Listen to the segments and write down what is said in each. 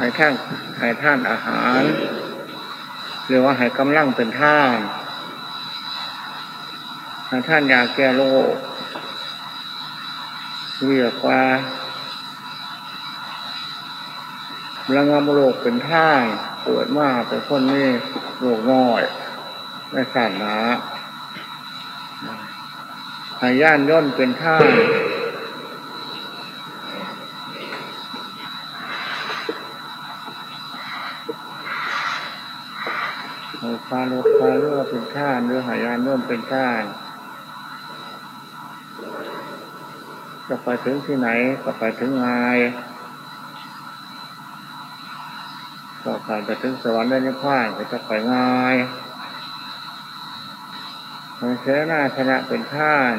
ให้ท่านให้ท่านอาหาร หรือว่าให้กำลังเป็นท่านให้ท่านยาแก้โรคเรียกว่าระงำโรคเป็นท่านเกิดมาเป็นคนนี้โรคน้อยไม่สั่นนะหายย่านย่นเป็นท่านพารถพาเรือเป็นท่านหรือหายานย่นเป็นท่านจะไปถึงที่ไหนก็ไปถึงงายก็ผ่านไปถึงสวรรค์ได้นิพพานก็จะไปง่ายมันเสนาชนะเป็นท่าน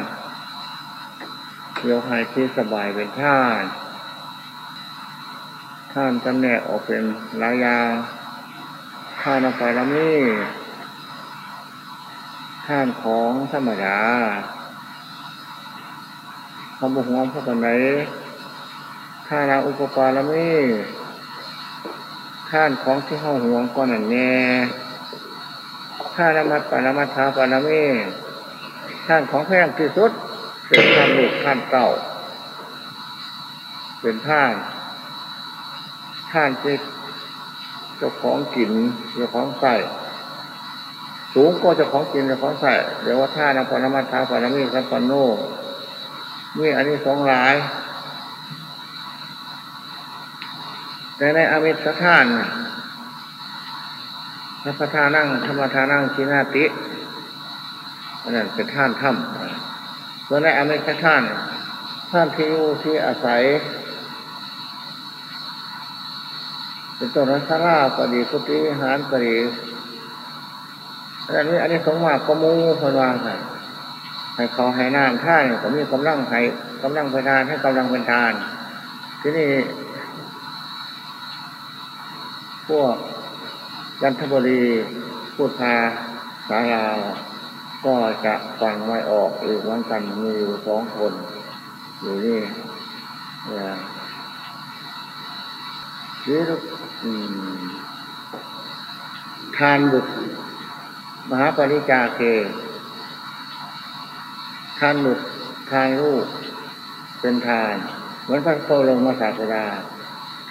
โยหายที่สบายเป็นท่านท่านจำแนกออกเป็นหลายอย่างท่านอภัยละมี ท่านของธรรมดาคำบุกงอมพวกกันไหนท่านาอุปปาละมีท่านของที่ห้องห่วงก่อนนั่นแน่ท่านมัดปานามัทธาปานามีท่านของแพงที่สุดเป็นท่านลูกท่านเก่าเป็นท่านท่านที่เจ้าของกินเจ้าของใส่ สูงก็จ้าของกินจ้าของใส่เดี๋ยวว่าท่านปานามัทธาปานามีสัมปันโนมีอันนี้สองหลาย แต่ในอมิตรท่านพระทานั่งธรรมทานั่งชีนาติอันนั้นเป็นท่านถ้ำส่วนในอมิตรท่านท่านที่อยู่ที่อาศัยเป็นต้นรัศราปดีพุทธิหารปดี อันนี้อันนี้สงมากก็มูคนวางค่ะให้เขาให้น้ำท่านก็มีกำลังให้กำลังเป็นทานให้กำลังเป็นทาน ที่นี่พวกยันทบุรีพูดพาสาลาก็จะฟังไม่ออกอีกวันกันมีอยู่สองคนอยู่นี่เนี่ยนี่ทานบุตร มหาปริจาเคทานบุตรทานลูกเป็นทาน เหมือนพระโคลงมาศาสดา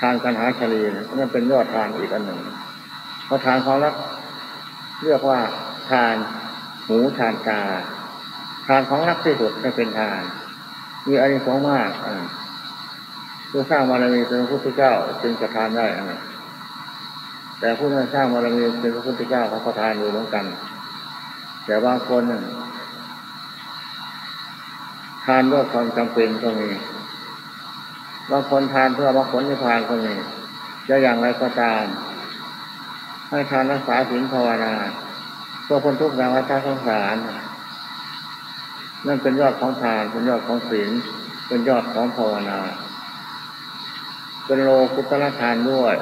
ทานกันหาชลีนั่นเป็นยอดทานอีกอันหนึ่งเพราะทานของรักเรียกว่าทานหูทานตาทานของรักที่สุดนั่นเป็นทาน มีอานิสงส์มากอ่าเพื่อสร้างบารมีเป็นพระพุทธเจ้าจึงจะทานได้อ่า แต่ผู้นั้นสร้างบารมีเป็นพระพุทธเจ้าเขาก็ทานอยู่เหมือนกัน แต่บางคนทานด้วยความจำเป็นก็มีบางคนทานเพื่อมรรคผลนิพพานก็มีจะอย่างไรก็ตาม ให้ทานรักษาศีลภาวนาเพื่อพ้นทุกข์ในวัฏสงสารนั่นเป็นยอดของทานเป็นยอดของศีลเป็นยอดของภาวนา เป็นโลกุตละทานด้วย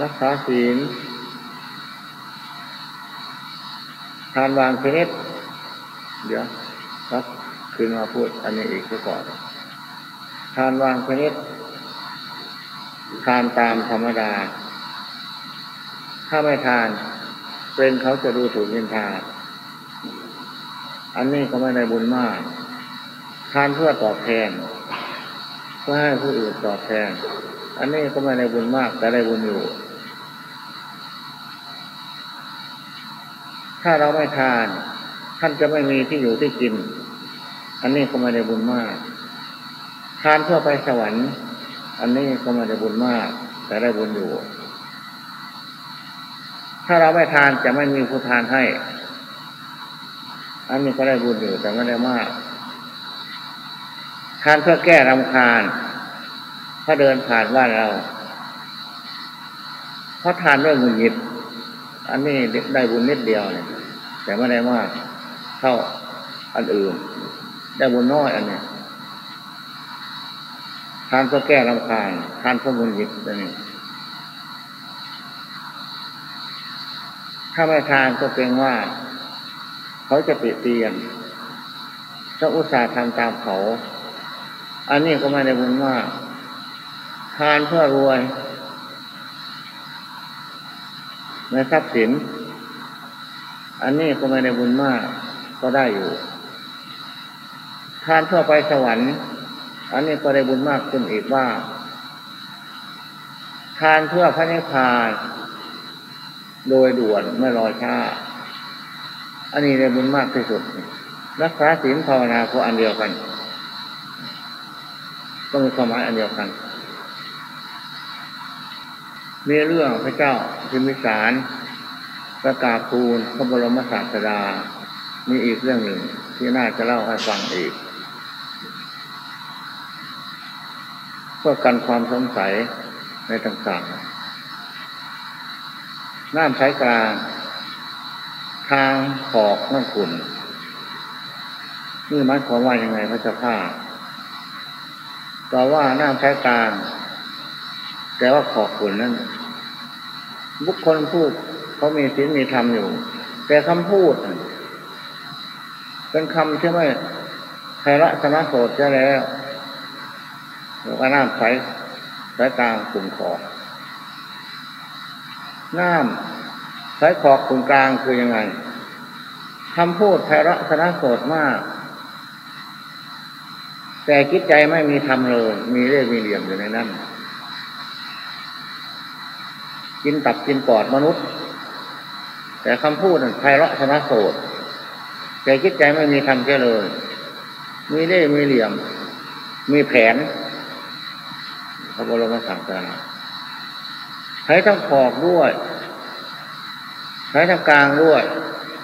รักษาศีลทานวางชนิดเดี๋ยวครับคืนมาพูดอันนี้อีกก่อนทานวางชนิดทานตามธรรมดา ถ้าไม่ทานเป็นเขาจะดูถูกนินทาอันนี้ก็ไม่ได้บุญมาก ทานเพื่อตอบแทนเพื่อให้ผู้อื่นตอบแทน อันนี้ก็ไม่ได้บุญมาก แต่ได้บุญอยู่ ถ้าเราไม่ทาน ท่านจะไม่มีที่อยู่ที่กิน อันนี้ก็ไม่ได้บุญมาก ทานเพื่อไปสวรรค์ อันนี้ก็ไม่ได้บุญมาก แต่ได้บุญอยู่ ถ้าเราไม่ทานจะไม่มีผู้ทานให้ อันนี้ก็ได้บุญอยู่แต่ไม่ได้มาก ทานเพื่อแก้รำคาญ ถ้าเดินผ่านบ้านเราเพราะทานด้วยมุนหยิบอันนี้ได้บุญนิดเดียวเนี่ยแต่ไม่ได้มากเท่าอันอื่น ได้บุญน้อยอันนี้ทานเพื่อแก้รำคาญทานเพื่อมุนหยิบอันนี้ถ้าไม่ทานก็เป็นว่า เขาจะติเตียนถ้าอุตส่าห์ทำตามเขา อันนี้ก็ไม่ได้บุญมาก ทานเพื่อรวยในทรัพย์สิน อันนี้ก็ไม่ได้บุญมาก ก็ได้อยู่ ทานเพื่อไปสวรรค์ อันนี้ก็ได้บุญมากขึ้นอีกว่า ทานเพื่อพระนิพพาน โดยด่วนไม่รอช้า อันนี้ได้บุญมากที่สุด รักษาศีลภาวนาก็อันเดียวกัน ก็มีความหมายอันเดียวกัน มีเรื่องพระเจ้าพิมิสารประกาศคูณพระบรมศาสดา มีอีกเรื่องหนึ่งที่น่าจะเล่าให้ฟังอีก เพื่อกันความสงสัยในต่างๆ น้ำใช้กลาง ทางขอกน้ำขุนนี่หมายความว่ายังไงพระเจ้าข้าต่อว่าน้ำใช้กลาง แต่ว่าขอกขุนนั้น บุคคลพูดเขามีศีลมีธรรมอยู่ แต่คำพูดเป็นคำที่ไม่ไพระสมาโสดจะแล้วหรือว่าน้ำใสสายกลางขุนขอน้ำสายขอกขุนกลางคือยังไงคำพูดไพระสนาโสดมาก แต่คิดใจไม่มีธรรมเลย มีเรื่องมีเหลี่ยมอยู่ในนั้น กินตับกินปอดมนุษย์ แต่คำพูดนั้นไพเราะสนาโสดแต่คิดใจไม่มีธรรมแค่เลย มีเล่มีเหลี่ยม มีแผนพระบรมศาสดาใช้ทั้งขอกด้วย ใช้ทั้งกลางด้วย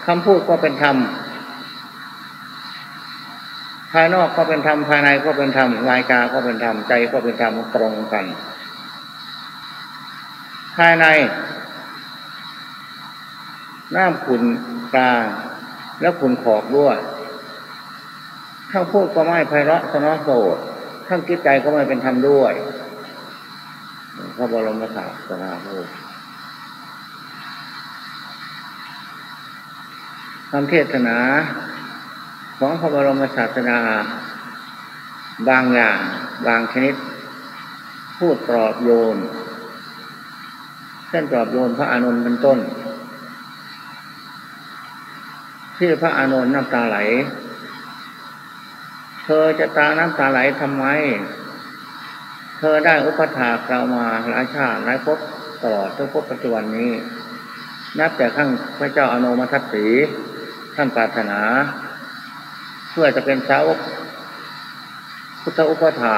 คำพูดก็เป็นธรรมภายนอกก็เป็นธรรมภายในก็เป็นธรรมวายกาก็เป็นธรรมใจก็เป็นธรรมตรงกัน ภายใน น้ำขุนกลางแล้วขุนขอกด้วยทั้งพูดก็ไม่ไพเราะสนอโสดทั้งคิดใจก็ไม่เป็นธรรมด้วยพระบรมศาสนาพูดคำเทศนาของพระบรมศาสนา บางอย่าง บางชนิด พูดปลอบโยน เช่นปลอบโยนพระอานนท์เป็นต้น ที่พระอานนท์น้ำตาไหล เธอจะตาน้ำตาไหลทำไม เธอได้อุปถากเรามาหลายชาติหลายภพตลอดทุกภพปัจจุบันนี้ นับแต่ขั้งพระเจ้าอนุมัตสีท่านปรารถนา เพื่อจะเป็นสาวกพุทธอุปถา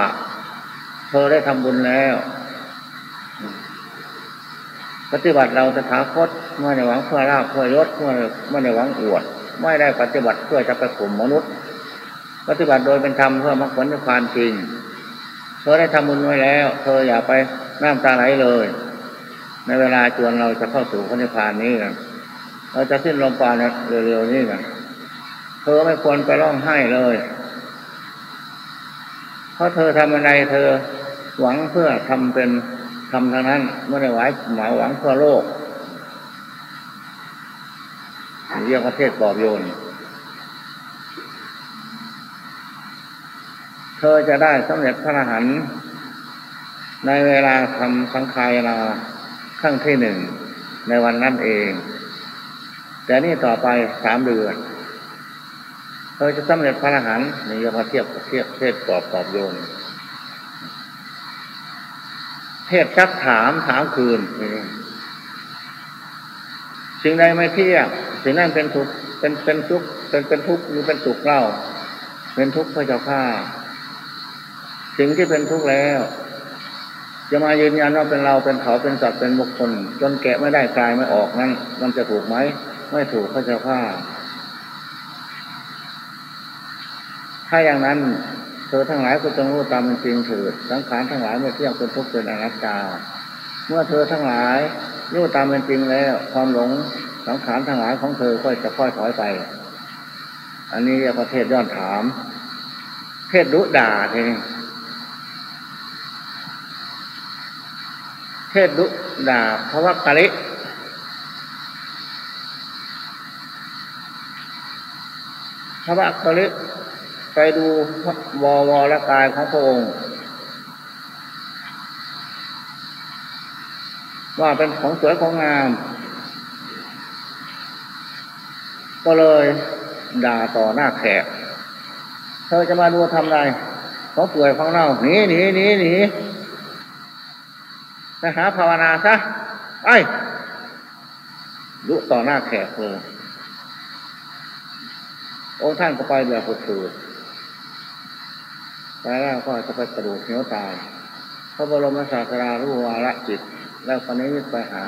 เธอได้ทำบุญแล้ว ปฏิบัติเราจะถาคตไม่ได้หวังเพื่อลาภเพื่อยศไม่ไม่ได้หวังอวด ไม่ได้ปฏิบัติเพื่อจะไปข่มมนุษย์ ปฏิบัติโดยเป็นธรรมเพื่อมรรคผลในความจริง เธอได้ทำบุญไว้แล้ว เธออย่าไปน้ำตาไหลเลย ในเวลาจวนเราจะเข้าสู่พระนิพพานนี้กันเราจะสิ้นลมปราณเร็วๆนี้กันเธอไม่ควรไปร้องไห้เลย เพราะเธอทำอะไรเธอหวังเพื่อทำเป็น ทำทางนั้นไม่ได้หวหมาหวังเพื่อโลกเรียกว่าเทศปอบโยน เธอจะได้สำเร็จพระอรหันต์ในเวลาทำสังขายนาขั้งที่หนึ่งในวันนั้นเอง แต่นี่ต่อไปสามเดือนเธอจะสำเร็จพระอรหันต์นี่เรียกว่าเทียบเทียบเทศปอบปอบโยน เทศซักถามถามคืนสิ่งใดไม่เที่ยงสิ่งนั้นเป็นทุกข์เป็นเป็นทุกข์เป็นเป็นทุกข์หรือเป็นสุขเล่า เป็นทุกข์พระเจ้าข้าสิ่งที่เป็นทุกข์แล้วจะมายืนยันว่าเป็นเราเป็นเขาเป็นสัตว์เป็นบุคคลจนแกะไม่ได้กลายไม่ออกนั้น มันจะถูกไหมไม่ถูกพระเจ้าข้าถ้าอย่างนั้น เธอทั้งหลายก็จงรู้ตามเป็นจริงเถิดสังขารทั้งหลายไม่เที่ยงเป็นทุกข์เป็นอนัตตา เมื่อเธอทั้งหลายรู้ตามเป็นจริงแล้ว ความหลงสังขารทั้งหลายของเธอก็จะค่อยถอยไป อันนี้เรียกว่าเทศย้อนถาม เทศดุด่าทีนี้เทศดุด่าพระวักกะลิพระวักกะลิ ไปดูวอวรกายของพระองค์ ว่าเป็นของสวยของงาม ก็เลยด่าต่อหน้าแขก เธอจะมาดูทำไรเขาป่วยของเราหนีหนีหนีหนีไปหาภาวนาซะไอ้ดุต่อหน้าแขกเลยองค์ท่านก็ไปแบบฝืด ๆไปแล้วก็จะไปกระดูกเหนียวตาย พระบรมศาสดารู้วาระจิต แล้วคนนี้ไปหา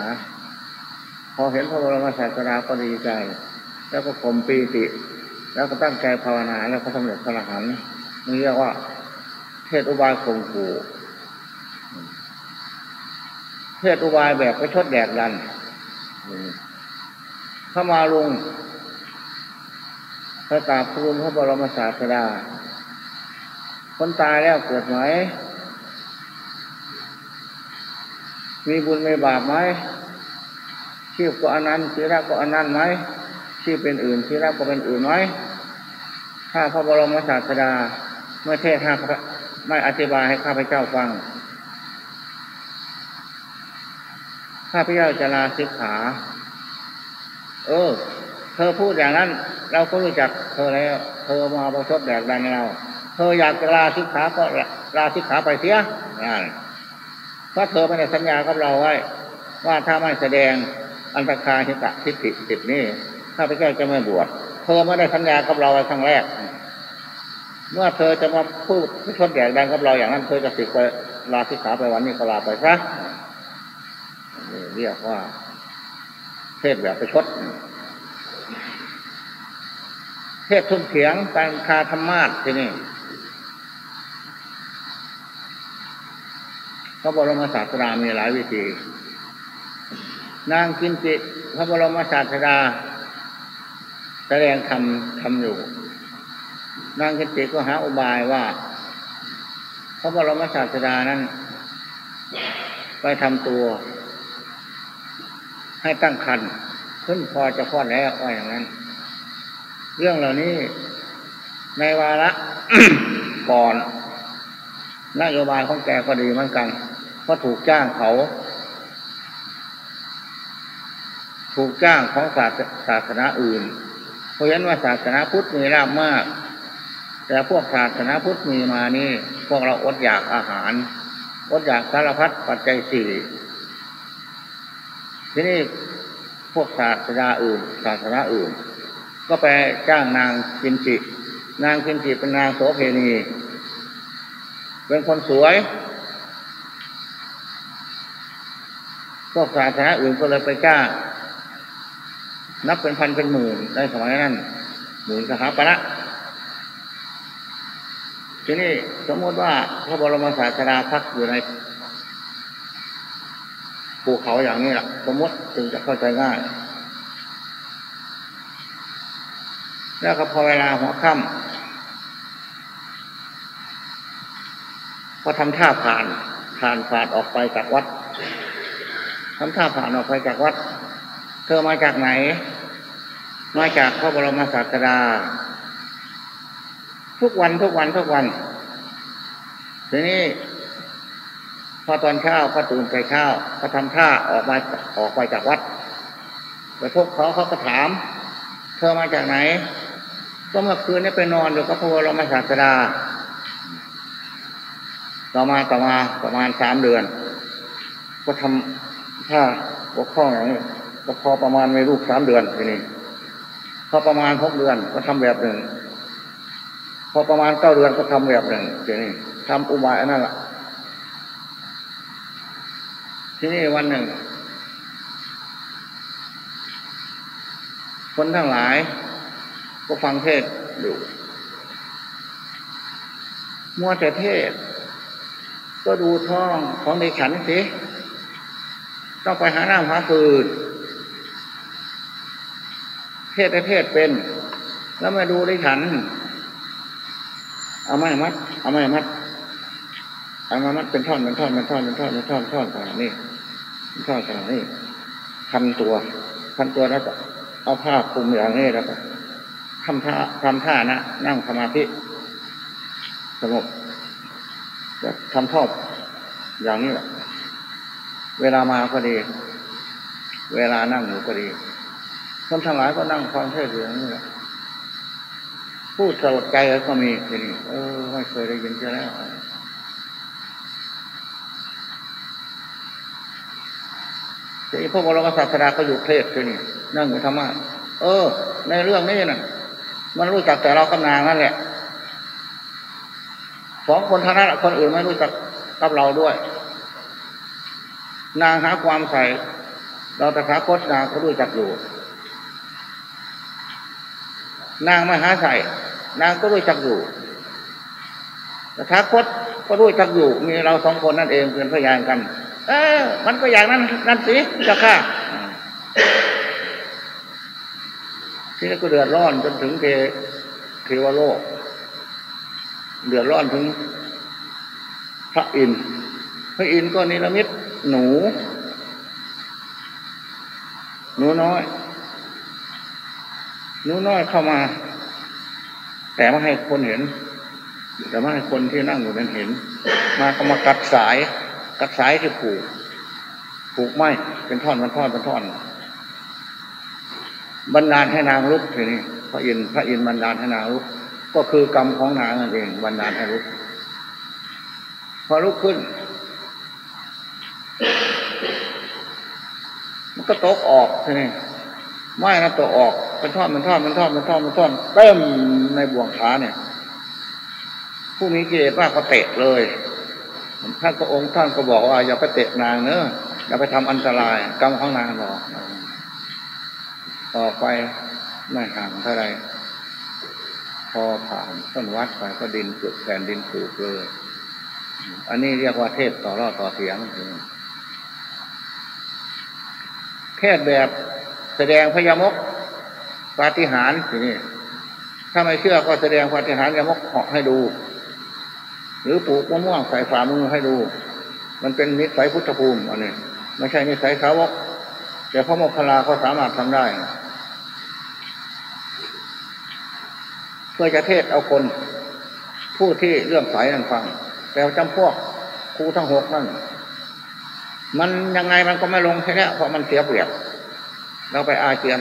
พอเห็นพระบรมศาสดาก็ดีใจ แล้วก็ข่มปีติ แล้วก็ตั้งใจภาวนาแล้วก็สำเร็จพระอรหันต์นี่เรียกว่า เทศอุบายข่มขู่เทศอุบายแบบไปชดแดกดันเข้ามาลุงพระตาภูมิพระบรมศาสดา คนตายแล้วเกิดไหม มีบุญไม่บาปไหมชีพก็อันนั้นชีระก็อันนั้นไหมชีพเป็นอื่นชีระก็เป็นอื่นไหมถ้าพระบรมศาสดาไม่เทศให้ไม่อธิบายให้ข้าพเจ้าฟัง ข้าพเจ้าจะลาสิกขา เออ เธอพูดอย่างนั้น เราก็รู้จักเธอแล้ว เธอมาประชดแดกดันเรา เธออยากจะลาสิกขาก็ลาสิกขาไปเสียนั่นเพราะเธอไม่ได้สัญญากับเราไว้ ว่าถ้าไม่แสดงอันตรคาหิตะทิฏฐิสิบนี้ข้าพเจ้าจะไม่บวชเธอไม่ได้สัญญากับเราไว้ครั้งแรก เมื่อเธอจะมาพูดประชดแดกดันกับเราอย่างนั้นเธอจะสิกไปลาสิกขาไปวันนี้ก็ลาไปซะเรียกว่าเทศแบบประชดเทศทุ่มเถียงการคาธรรมาสที่นี่ พระบรมศาสดามีหลายวิธี นางกินจิพระบรมศาสดา แสดงธรรมทำอยู่ นางกินจิก็หาอุบายว่า พระบรมศาสดานั้น ไปทำตัว ให้ตั้งคันขึ้นพอจะคลอดแล้วว่าอย่างนั้น เรื่องเหล่านี้ในวาระก่อนนโยบายของแกก็ดีเหมือนกัน เพราะถูกจ้างเขา ถูกจ้างของศาสศาสนาอื่น เพราะฉะนั้นว่าศาสนาพุทธมีราบมาก แต่พวกศาสนาพุทธมีมานี่ พวกเราอดอยากอาหารอดอยากสารพัดปัจจัยสี่ทีนี้พวกศาสนาอื่น ศาสนาอื่น ก็ไปจ้างนางกินจิ นางกินจิเป็นนางโสเพณี เป็นคนสวย พวกศาสนาอื่นก็เลยไปจ้า นับเป็นพันเป็นหมื่นในสมัยนั้นหมื่นสหปณะทีนี้สมมติว่าพระบรมศาสดาพักอยู่ในภูเขาอย่างนี้แหละสมมติจึงจะเข้าใจง่าย แล้วก็พอเวลาหัวค่ำพอทำท่าผ่านผ่านผ่านออกไปจากวัด ทำท่าผ่านออกไปจากวัด เธอมาจากไหน มาจากพระบรมศาสดา ทุกวันทุกวันทุกวัน ทีนี้ พอตอนเช้าก็ตื่นไปเช้าก็ทำท่าออกมาออกไปจากวัดไปพบเขาเขาก็ถาม เธอมาจากไหน ก็เมื่อคืนนี้ไปนอนอยู่กับพระบรมศาสดาต่อมาต่อมาประมาณสามเดือน ก็ทำ ท่าบกข้องอย่างนี้ก็พอประมาณไม่ลูกสามเดือนทีนี้พอประมาณหกเดือนก็ทำแบบหนึ่ง พอประมาณเก้าเดือนก็ทำแบบหนึ่งทีนี้ทำอุบายนนั้นแหละที่นี่วันหนึ่ง คนทั้งหลาย ก็ฟังเทศอยู่มัวแต่เทศ ก็ดูท้องของในฉันสิ ต้องไปหาน้ำหาฟืนเทศเทศเป็น แล้วมาดูได้ฉัน เอาไม้มัด เอาไม้มัด เอาไม้มัดเป็นท่อนเป็นท่อนเป็นท่อนเป็นท่อนเป็นท่อนท่อนขนาดนี้ท่อนขนาดนี้พันตัวพันตัวแล้วก็เอาผ้าคลุมอย่างนี้แล้วก็ทำท่าทำท่านะนั่งสมาธิสงบทำท่ออย่างนี้แหละ เวลามาก็ดี เวลานั่งอยู่ก็ดีคนทั้งหลายก็นั่งฟังเทศอยู่นี่แหละพูดสลดใจก็มีทีนี้เออไม่เคยได้ยินเช่แล้วทีนี้พระบรมศาสดาก็อยู่เทศทีนี้นั่งอยู่ธรรมะเออ ในเรื่องนี้น่ะ มันรู้จักแต่เรากำนางนั่นแหละสองคนเท่านั้นคนอื่นไม่รู้จักกับเราด้วย นางหาความใส่เราตถาคตนางก็รู้จักอยู่ นางไม่หาใส่นางก็รู้จักอยู่ตถาคตก็รู้จักอยู่ มีเราสองคนนั่นเองเป็นพยานกัน เออ มันก็อย่างนั้นนั่นสิจะฆ่าที่นี่ก็เดือดร้อนจนถึงเทเทวโลก เดือดร้อนถึงพระอินทร์พระอินทร์ก็นิรมิต หนู หนูน้อย หนูน้อยเข้ามา แต่ไม่ให้คนเห็น แต่ไม่ให้คนที่นั่งอยู่นั้นเห็น มาก็มากัดสาย กัดสายที่ผูก ผูกไม้เป็นท่อนเป็นท่อนเป็นท่อนบรรดาลให้นางลุกทีนี้พระอินพระอินบรรดาลให้นางลุกก็คือกรรมของนางนั่นเองบรรดาลให้ลุกพอลุกขึ้น มันก็ตกออกทีนี้ไม่นะตัวออกเป็นท่อนเป็นท่อนเป็นท่อนเป็นท่อนเป็นท่อนเต็มในบ่วงขาเนี่ย ผู้มีกิเลสมากก็เตะเลยท่านพระองค์ท่านก็บอกว่าอย่าไปเตะนางเนอะอย่าไปทำอันตรายกรรมของนางหรอกออกไปไม่ห่างเท่าไรพอผ่านต้นวัดไปก็ดินเกิดแผ่นดินสูบเลย อันนี้เรียกว่าเทศต่อรอดต่อเสียง เทศแบบแสดงพยามกปาฏิหาริย์ทีนี้ถ้าไม่เชื่อก็แสดงปาฏิหาริย์ยมกเหาะให้ดู หรือปลูกมะม่วงใส่ฝ่ามือให้ดู มันเป็นนิสัยพุทธภูมิอันนี้ไม่ใช่นิสัยสาวก แต่พระโมคคัลลาเขาสามารถทำได้ เพื่อจะเทศเอาคน ผู้ที่เรื่องสายนั้นฟัง แต่จำพวกครูทั้งหกนั่น มันยังไงมันก็ไม่ลงแค่นี้เพราะมันเสียเปรียบเราไปอาเจียน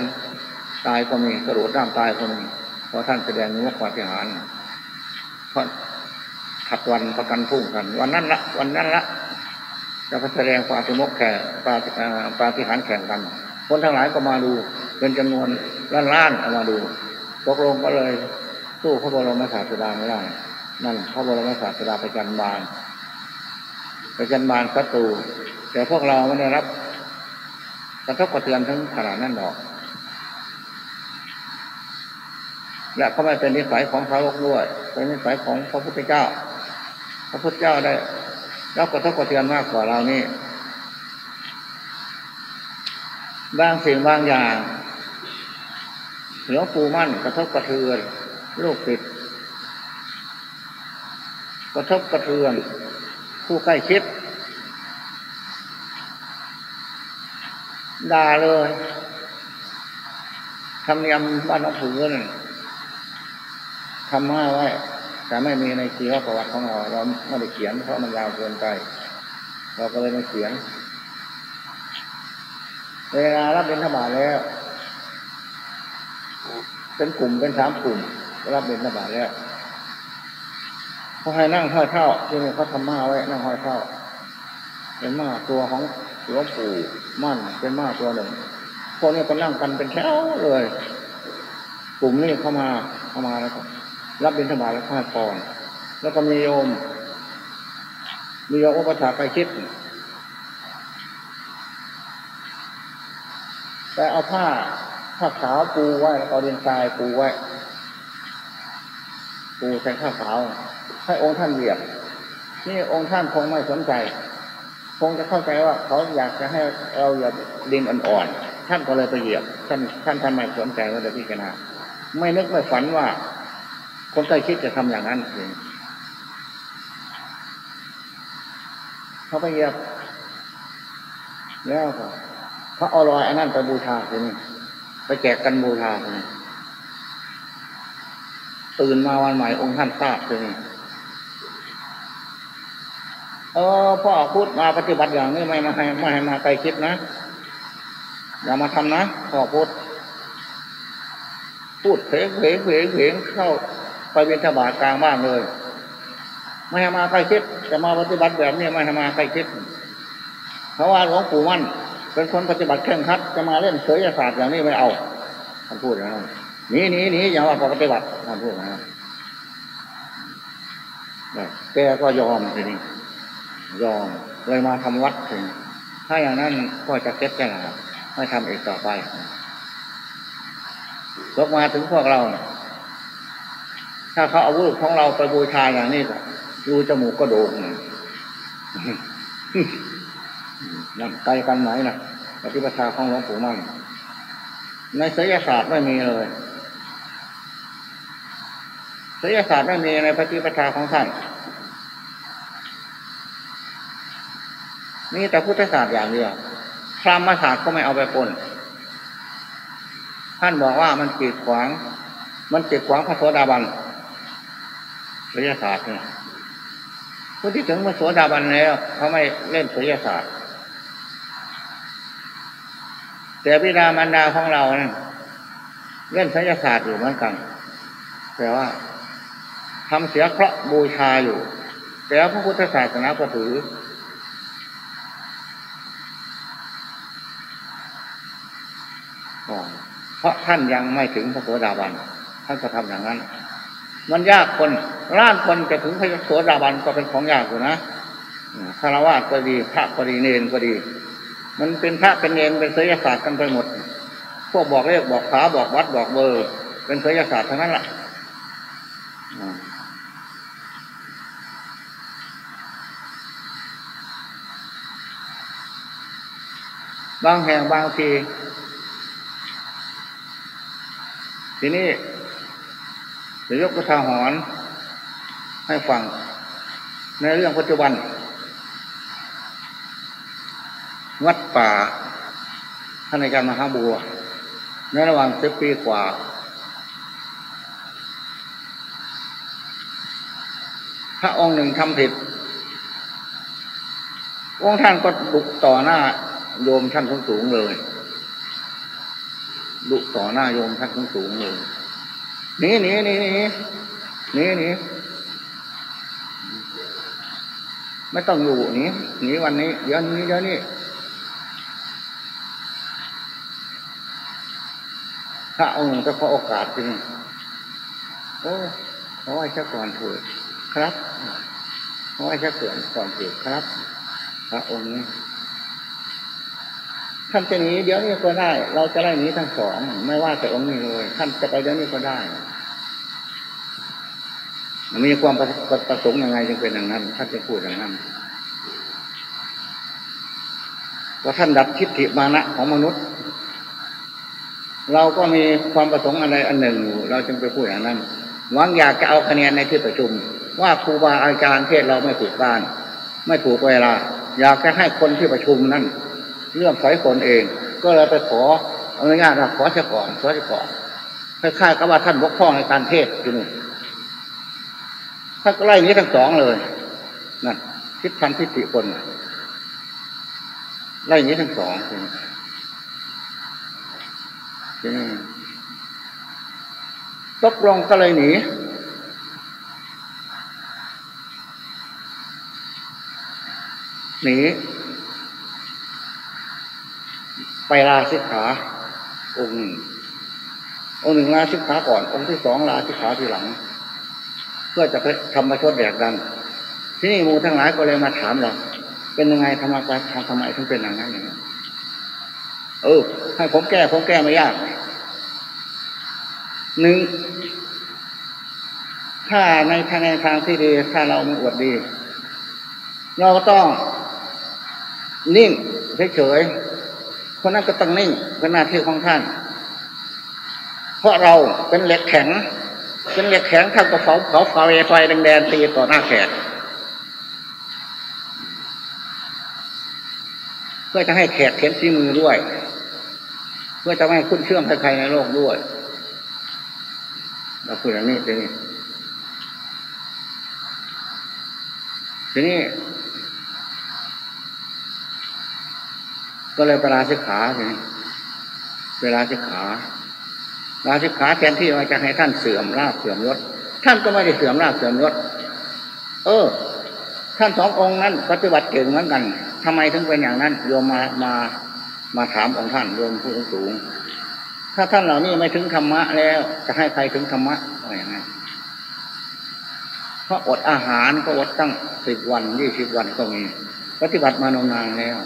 ตายก็มีกระโดดน้ำตายก็มีเพราะท่านแสดงนิวปาฏิหารเพราะขัดวันประกันพุ่งกัน วันนั้นละวันนั้นละจะแสดงปาฏิมกแข่ปาปาฏิหารแข่งกัน คนทั้งหลายก็มาดู เป็นจำนวนล้านล้านเอามาดูตกลงก็เลยสู้พระบรมศาสดาไม่ได้นั่นพระบรมศาสดาไปจันบานไปจันบานศัตรู แต่พวกเราไม่ได้รับกระทบกระเทือนทั้งขนาดนั้นหรอก และก็ไม่เป็นนิสัยของพระโลกด้วยเป็นนิสัยของพระพุทธเจ้า พระพุทธเจ้าได้รับกระทบกระเทือนมากกว่าเรานี่บางสิ่งบางอย่างหลวงปู่มั่นกระทบกระเทือนลูกติดกระทบกระเทือน ผู้ใกล้ชิด ด่าเลยทำเนียมบ้านน้องผือนั่นทำมาไว้แต่ไม่มีในชีวประวัติของเราเราไม่ได้เขียนเพราะมันยาวเกินไป เราก็เลยไม่เขียน เวลารับเป็นธบาแล้ว เป็นกลุ่มเป็นสามกลุ่มรับเป็นธบาแล้วเขาให้นั่งห้อยเท่าที่นี่เขาทำมาไว้นั่งห้อยเท่าเป็นมาตัวของ หลวงปู่มั่นเป็นมาตัวหนึ่งพวกนี้ก็นั่งกันเป็นแถวเลยกลุ่มนี้เข้ามาเข้ามาแล้วก็รับบิณฑบาตแล้วให้พรแล้วก็มีโยม มีโยมอุปถาไปคิดแต่เอาผ้าผ้าขาวปูไว้เอาเรียนทรายปูไว้ ปูใส่ผ้าขาวให้องค์ท่านเหยียบ นี่องค์ท่านคงไม่สนใจ คงจะเข้าใจว่าเขาอยากจะให้เราเหยียบดินอ่อนๆท่านก็เลยไปเหยียบท่านท่านทำไมสนใจว่าจะพิจารณาไม่นึกไม่ฝันว่า คนใกล้ชิดจะทำอย่างนั้นเองเขาไปเหยียบแล้วก็พระอรอยอันนั้นไปบูชาทีนี้ไปแจกกันบูชาทีนี้ตื่นมาวันใหม่องค์ท่านทราบทีนี้ เออพ่อพูดมาปฏิบัติอย่างนี้ไม่มาให้ไม่ให้มาไกลคิดนะอย่ามาทำนะพ่อพูด พูดเพลงเพลงเพลงเพลงเข้าไปเป็นธบาตกลางบ้านเลย ไม่ให้มาใกลคิดจะมาปฏิบัติแบบนี้ไม่ให้มาใกลคิด เพราะว่าหลวงปู่มั่นเป็นคนปฏิบัติเคร่งคัดจะมาเล่นเสยศาสตร์อย่างนี้ไม่เอาท่านพูดอย่างนั้นหนีหนีหนีอย่าว่าปฏิบัติท่านพูดอย่างนั้นแกก็ยอมทีนี้ ยอมเลยมาทำวัดถึง ถ้าอย่างนั้นก็จะเก็ตแก่ละไม่ทำอีกต่อไปยกมาถึงพวกเรา ถ้าเขาเอารูปของเราไปบูชาอย่างนี้ก็รูจมูกก็โด่งนั่นไกลกันไหนนะปฏิปทาของหลวงปู่มั่นในศิลศาสตร์ไม่มีเลยศิลศาสตร์ไม่มีในปฏิปทาของท่าน นี่แต่พุทธศาสตร์อย่างเดียวพรหมศาสตร์ก็ไม่เอาไปปนท่านบอกว่ามันกีดขวาง มันกีดขวางพระโสดาบันศิลศาสตร์เนี่ยผู้ที่ถึงพระโสดาบันแล้วเขาไม่เล่นศิลศาสตร์แต่บิดามารดาของเราเนี่ยเล่นศิลศาสตร์อยู่เหมือนกัน แต่ว่าทำเสียเคราะห์บูชาอยู่ แต่พระพุทธศาสนาก็ถือ เพราะท่านยังไม่ถึงพระโสดาบัน ท่านก็ทำอย่างนั้น มันยากคนร่านคนจะถึงพระโสดาบันก็เป็นของยากอยู่นะคารวะก็ดีพระก็ดีเนรก็ดี มันเป็นพระเป็นเนรเป็นเสยศาสตร์กันไปหมด พวกบอกเลขบอกขาบอกวัดบอกเบอร์ เป็นเสยศาสตร์ทั้งนั้นแหละบางแห่งบางที ทีนี้จะยกกระทาหอนให้ฟัง ในเรื่องปัจจุบัน วัดป่าท่านอาจารย์มหาบัว ในระหว่างสิบปีกว่า พระองค์หนึ่งทำผิด องค์ท่านก็ดุกต่อหน้าโยมชั้นสูงเลย ดุต่อหน้าโยมชั้นสูงเลยหนีหนีหนีหนีหนีหนีไม่ต้องอยู่หนีหนีวันนี้เดี๋ยวนี้เดี๋ยวนี้พระองค์จะขอโอกาสจริงโอ้ขอให้ชักก่อนเถิดครับขอให้ชักเกิดก่อนเถิดครับ พระองค์นี้ ท่านจะหนีเดี๋ยวนี้ก็ได้ เราจะได้หนีทั้งสองไม่ว่าแต่องค์นี้เลยท่านจะไปเดี๋ยวนี้ก็ได้มันมีความประสงค์ยังไงจึงเป็นอย่างนั้นท่านจะพูดอย่างนั้นว่าท่านดับทิฏฐิมานะของมนุษย์ เราก็มีความประสงค์อะไรอันหนึ่งเราจึงไปพูดอย่างนั้นหวังอยากจะเอาคะแนนในที่ประชุม ว่าครูบาอาจารย์เทศเราไม่ถูกการไม่ถูกเวลา อยากจะให้คนที่ประชุมนั้น เรื่องสายคนเอง ก็เลยไปขอเอาง่ายๆขอเสียก่อนขอเสียก่อนคล้ายๆกับว่าท่านบกพร่องในการเทศอยู่นี่ท่าก็ไล่นี้ทั้งสองเลยนั่นคิดทำทิฏฐิคนไล่นี้ทั้งสองทีนี้ตกลงก็เลยหนีหนี ไปลาสิกขาองค์หนึ่งองค์หนึ่งลาสิกขาก่อน องค์ที่สองลาสิกขาทีหลัง เพื่อจะไปทำมาชดแดกดัน ที่นี่มูทั้งหลายก็เลยมาถามเราเป็นยังไงทำไมทำทำไมถึงเป็นอย่างนั้นอย่างนี้เออให้ผมแก้ผมแก้ไม่ยากหนึ่งถ้าในทางในทางที่ดี ถ้าเราไม่อวดดี เราก็ต้องนิ่งเฉย ๆคนนั้นก็ต้องนิ่งเป็นหน้าที่ของท่าน เพราะเราเป็นเหล็กแข็ง เป็นเหล็กแข็งท่านก็เผาเผาไฟไฟแดงๆตีต่อหน้าแขกเพื่อจะให้แขกเข็นที่มือด้วย เพื่อจะไม่ให้คุ้นเชื่อมใครในโลกด้วย เราคุยอย่างนี้ทีนี้ทีนี้ ก็เลยไปลาสิกขาทีนี้เวลาสิกขาลาสิกขาแทนที่ว่าจะให้ท่านเสื่อมลาบเสื่อมยศ ท่านก็ไม่ได้เสื่อมลาบเสื่อมยศ เออ ท่านสององค์นั้นปฏิบัติเก่งเหมือนกันทำไมถึงเป็นอย่างนั้นโยมมามามาถามองค์ท่านโยมผู้สูง ถ้าท่านเหล่านี้ไม่ถึงธรรมะแล้ว จะให้ใครถึงธรรมะอะไรอย่างนั้นเพราะอดอาหารก็อดตั้งสิบวันยี่สิบวันก็มี ปฏิบัติมานานแล้ว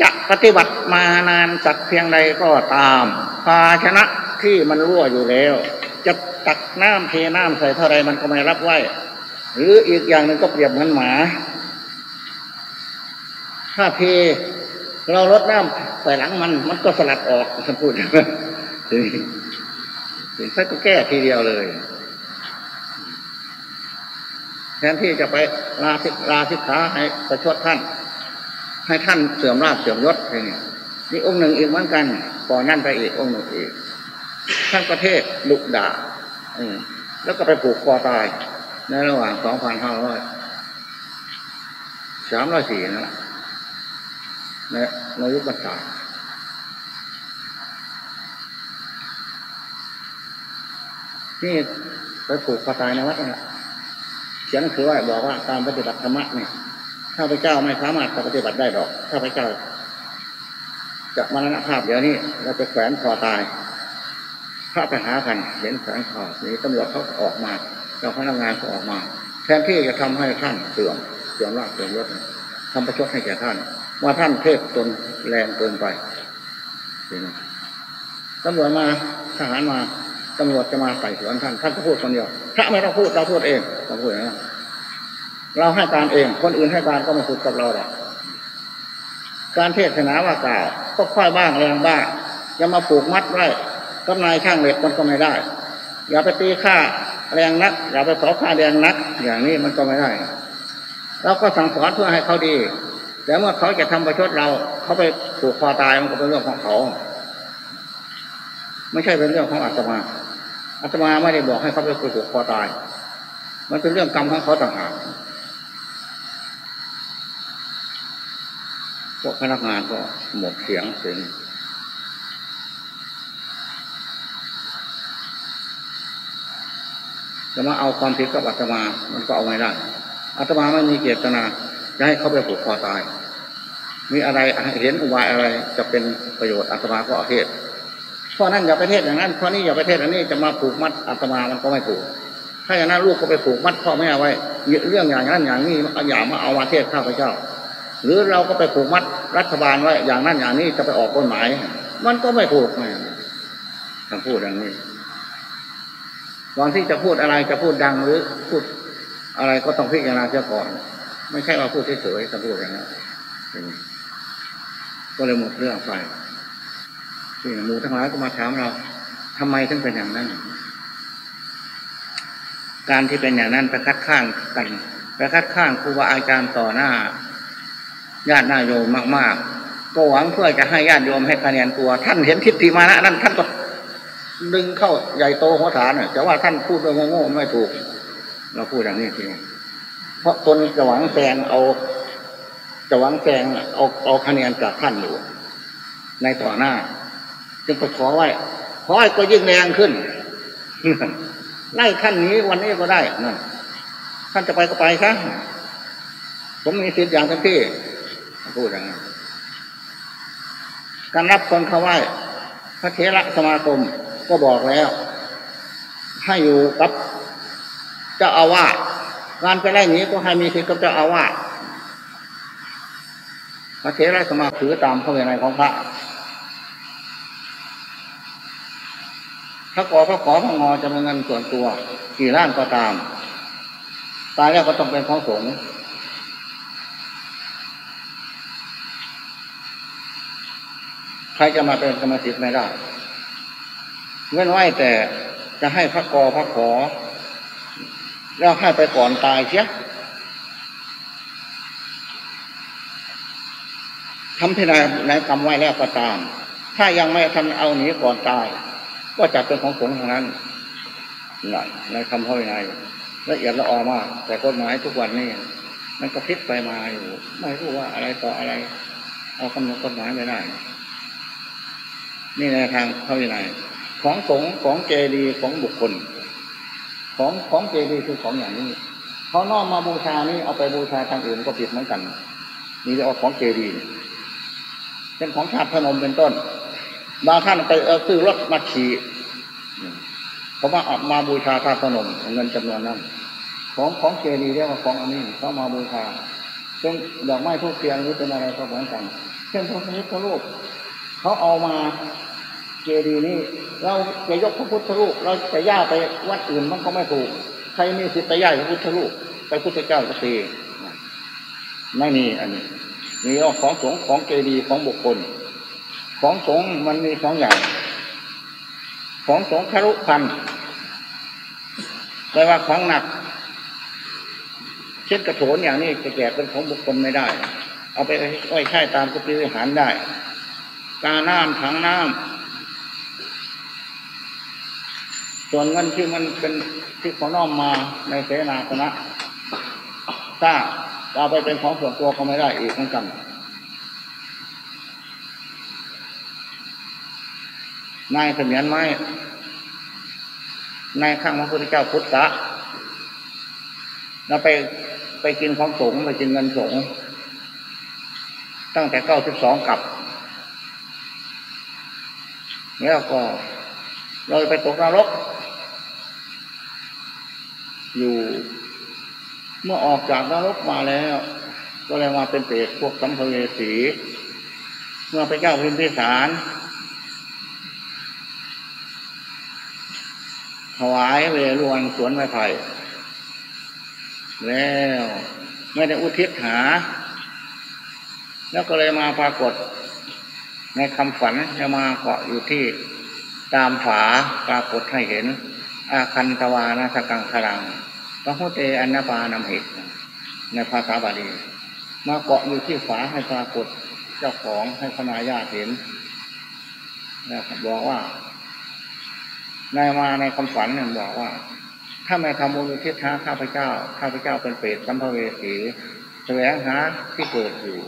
จะปฏิบัติมานานสักเพียงใดก็ตาม ภาชนะที่มันรั่วอยู่แล้ว จะตักน้ำเทน้ำใส่เท่าไรมันก็ไม่รับไหวหรืออีกอย่างหนึ่งก็เปรียบเหมือนหมา ถ้าเทเราลดน้ำใส่หลังมัน มันก็สลัดออกท่านพูดอย่างนั้นท่านก็แก้ทีเดียวเลยแทนที่จะไปลาสิลาสิกขาให้ประชดท่าน ให้ท่านเสื่อมราบเสื่อมยศทีนี้นี่องค์หนึ่งอีกเหมือนกันก่อนนั่นไปอีกองค์หนึ่งอีกท่านประเทศลุกด่าอืมแล้วก็ไปผูกคอตาย ในระหว่างสองพันห้าร้อยสามร้อยสี่นั่นแหละในในยุคปัจจุบันนี่ไปผูกคอตายในวัดนั่นแหละเขียนคือว่าบอกว่าการปฏิบัติธรรมะเนี่ย ข้าพเจ้าไม่สามารถปฏิบัติได้หรอก ข้าพเจ้า จะมรณภาพเดี๋ยวนี้เราจะแขวนคอตาย พระไปหากันเห็นแขวนคอนี้ตำรวจเขาออกมาเจ้าพนักงานก็ออกมา แทนที่จะทำให้ท่านเสื่อมเสื่อมรากเสื่อมยศทำประชดให้แก่ท่านว่าท่านเทพตนแรงเกินไปตำรวจมาทหารมาตำรวจจะมาไต่สวนท่านท่านก็พูดคนเดียวพระไม่ต้องพูดเราพูดเองเราพูดอย่างนั้น เราให้การเอง คนอื่นให้การก็ไม่พูดกับเราหรอกการเทศนาว่ากล่าวก็ค่อยบ้างแรงบ้างอย่ามาผูกมัดไว้กับนายช่างเหล็กมันก็ไม่ได้ อย่าไปตีค่าแรงนัก อย่าไปขอค่าแรงนัก อย่างนี้มันก็ไม่ได้เราก็สั่งสอนเพื่อให้เขาดีแต่เมื่อเขาจะทำประชดเรา เขาไปผูกคอตายมันก็เป็นเรื่องของเขา ไม่ใช่เป็นเรื่องของอาตมาอาตมาไม่ได้บอกให้เขาไปผูกคอตาย มันเป็นเรื่องกรรมของเขาต่างหาก พวกพนักงานก็หมดเสียงเสียงจะมาเอาความผิดกับอาตมา มันก็เอาไม่ได้อาตมาไม่มีเจตนาจะให้เขาไปผูกคอตาย มีอะไรเห็นอุบายอะไรจะเป็นประโยชน์อาตมาก็เทศเพราะนั้นอย่าไปเทศอย่างนั้นเพราะนี้อย่าไปเทศอันนี้จะมาผูกมัดอาตมามันก็ไม่ถูก ถ้าอย่างนั้นลูกก็ไปผูกมัดพ่อแม่ไว้ เรื่องอย่างนั้นอย่างนี้อย่ามาเอามาเทศข้าพเจ้า หรือเราก็ไปผูกมัดรัฐบาลไว้อย่างนั้นอย่างนี้จะไปออกกฎหมาย มันก็ไม่ถูกไงท่านพูดอย่างนี้ก่อนที่จะพูดอะไรจะพูดดังหรือพูดอะไรก็ต้องพิจารณาเสียก่อน ไม่ใช่ว่าพูดเฉยๆจะพูดอย่างนั้นก็เลยหมดเรื่องไปที่หมูทั้งหลายก็มาถามเราทำไมถึงเป็นอย่างนั้น การที่เป็นอย่างนั้นไปคัดค้านกันไปคัดค้านครูบาอาจารย์ต่อหน้า ญาตินาโยมมาก ๆ ก็หวังเพื่อจะให้ญาติโยมให้คะแนนตัว ท่านเห็นทิฏฐิมานะนั้นท่านก็ดึงเข้าใหญ่โตหัวฐานแต่ว่าท่านพูดโดยโง่ๆไม่ถูก เราพูดอย่างนี้ทีเพราะตนจะหวังแซงเอา จะหวังแซงเอาเอาคะแนนจากท่านอยู่ ในต่อหน้า จึงไปขอไว้ขอให้ก็ยิ่งแรงขึ้นไล่ท่านนี้วันนี้ก็ได้นั่นท่านจะไปก็ไปซะผมมีสิทธิ์อย่างเต็มที่ พูดอย่างนั้นการรับคนเขาไหว้พระเทระสมาคมก็บอกแล้ว ให้อยู่กับเจ้าอาวาสการไปไล่หนีก็ให้มีสิทธิ์กับเจ้าอาวาสพระเทระสมาถือตามพระเวไนของพระถ้ากอพระขอพระงอจะเป็นเงินส่วนตัว กี่ล้านก็ตาม ตายแล้วก็ต้องเป็นของสงฆ์ ใครจะมาเป็นกรรมสิทธิ์ไม่ได้ เว้นไว้แต่จะให้พระกอพระขอ แล้วให้ไปก่อนตายเชียทำพินัยในกรรมไว้แล้วก็ตาม ถ้ายังไม่ทำเอาหนีก่อนตาย ก็จับเป็นของสงฆ์ทางนั้นในคำพ่อวินัยละเอียดละออมาก แต่กฎหมายทุกวันนี้มันก็พลิกไปมาอยู่ ไม่รู้ว่าอะไรต่ออะไร เอากำหนดกฎหมายไม่ได้ นี่ในทางเข้าวินัยของสงของเจดีย์ของบุคคล ของของเจดีย์คือของอย่างนี้เขาน้อมมาบูชานี่เอาไปบูชาทางอื่นก็ผิดเหมือนกันนี่จะเอาของเจดีย์เป็นของชาติพนมเป็นต้นบางท่านไปเอาซื้อรถมาขี่เขามาเอามาบูชาธาตุพนมเงินจำนวนนั้น ของของเจดีย์เรียกว่าของอันนี้เขามาบูชาเป็นดอกไม้ทุกเทียนหรือเป็นอะไรก็เหมือนกัน เช่นพระพุทธรูปเขาเอามา เจดีย์นี้เราจะยกพระพุทธรูป เราจะย่าไปวัดอื่นมันก็ไม่ถูก ใครมีสิทธิ์ไปย่าพระพุทธรูป ไปพุทธเจ้าก็ตีไม่มีอันนี้มีของสงของเจดีย์ของบุคคล ของสงมันมีสองอย่าง ของสงคารุพันแปลว่าของหนัก เช่นกระโถนอย่างนี้จะแจกเป็นของบุคคลไม่ได้ เอาไปไว้ใช้ตามกุฏิวิหารได้กาน้ำถังน้ำ ส่วนเงินที่มันเป็นที่เขาน้อมมาในเสนาสนะถ้าเอาไปเป็นของส่วนตัวก็ไม่ได้อีกเหมือนกัน นายเสมียนไม้นายข้างพระพุทธเจ้าพุทธะเราไปไปกินของสงฆ์ไปกินเงินสงฆ์ตั้งแต่เก้าสิบสองกับแล้วก็เราไปตกนรก อยู่ เมื่อออกจากนรกมาแล้ว ก็เลยมาเป็นเปรตพวกสัมภเวสี เมื่อไปเจ้าพิมพิสารถวายเวรวนสวนไม้ไผ่แล้วไม่ได้อุทิศหา แล้วก็เลยมาปรากฏ ในคำฝันจะมาเกาะอยู่ที่ตามฝาปรากฏให้เห็น อาคันตวานาสกังคลังพระพุทเตอันนปานำเหตุในภาษาบาลีมาเกาะอยู่ที่ฝาให้ปรากฏเจ้าของให้คณะญาติเห็นนะครับอกว่านายมาในคำฝันเนี่ยบอกว่า ถ้าไม่ทำบุญทิศท้าข้าพเจ้า ข้าพเจ้าเป็นเปรตสัมภเวสีแสวงหาที่เกิดอยู่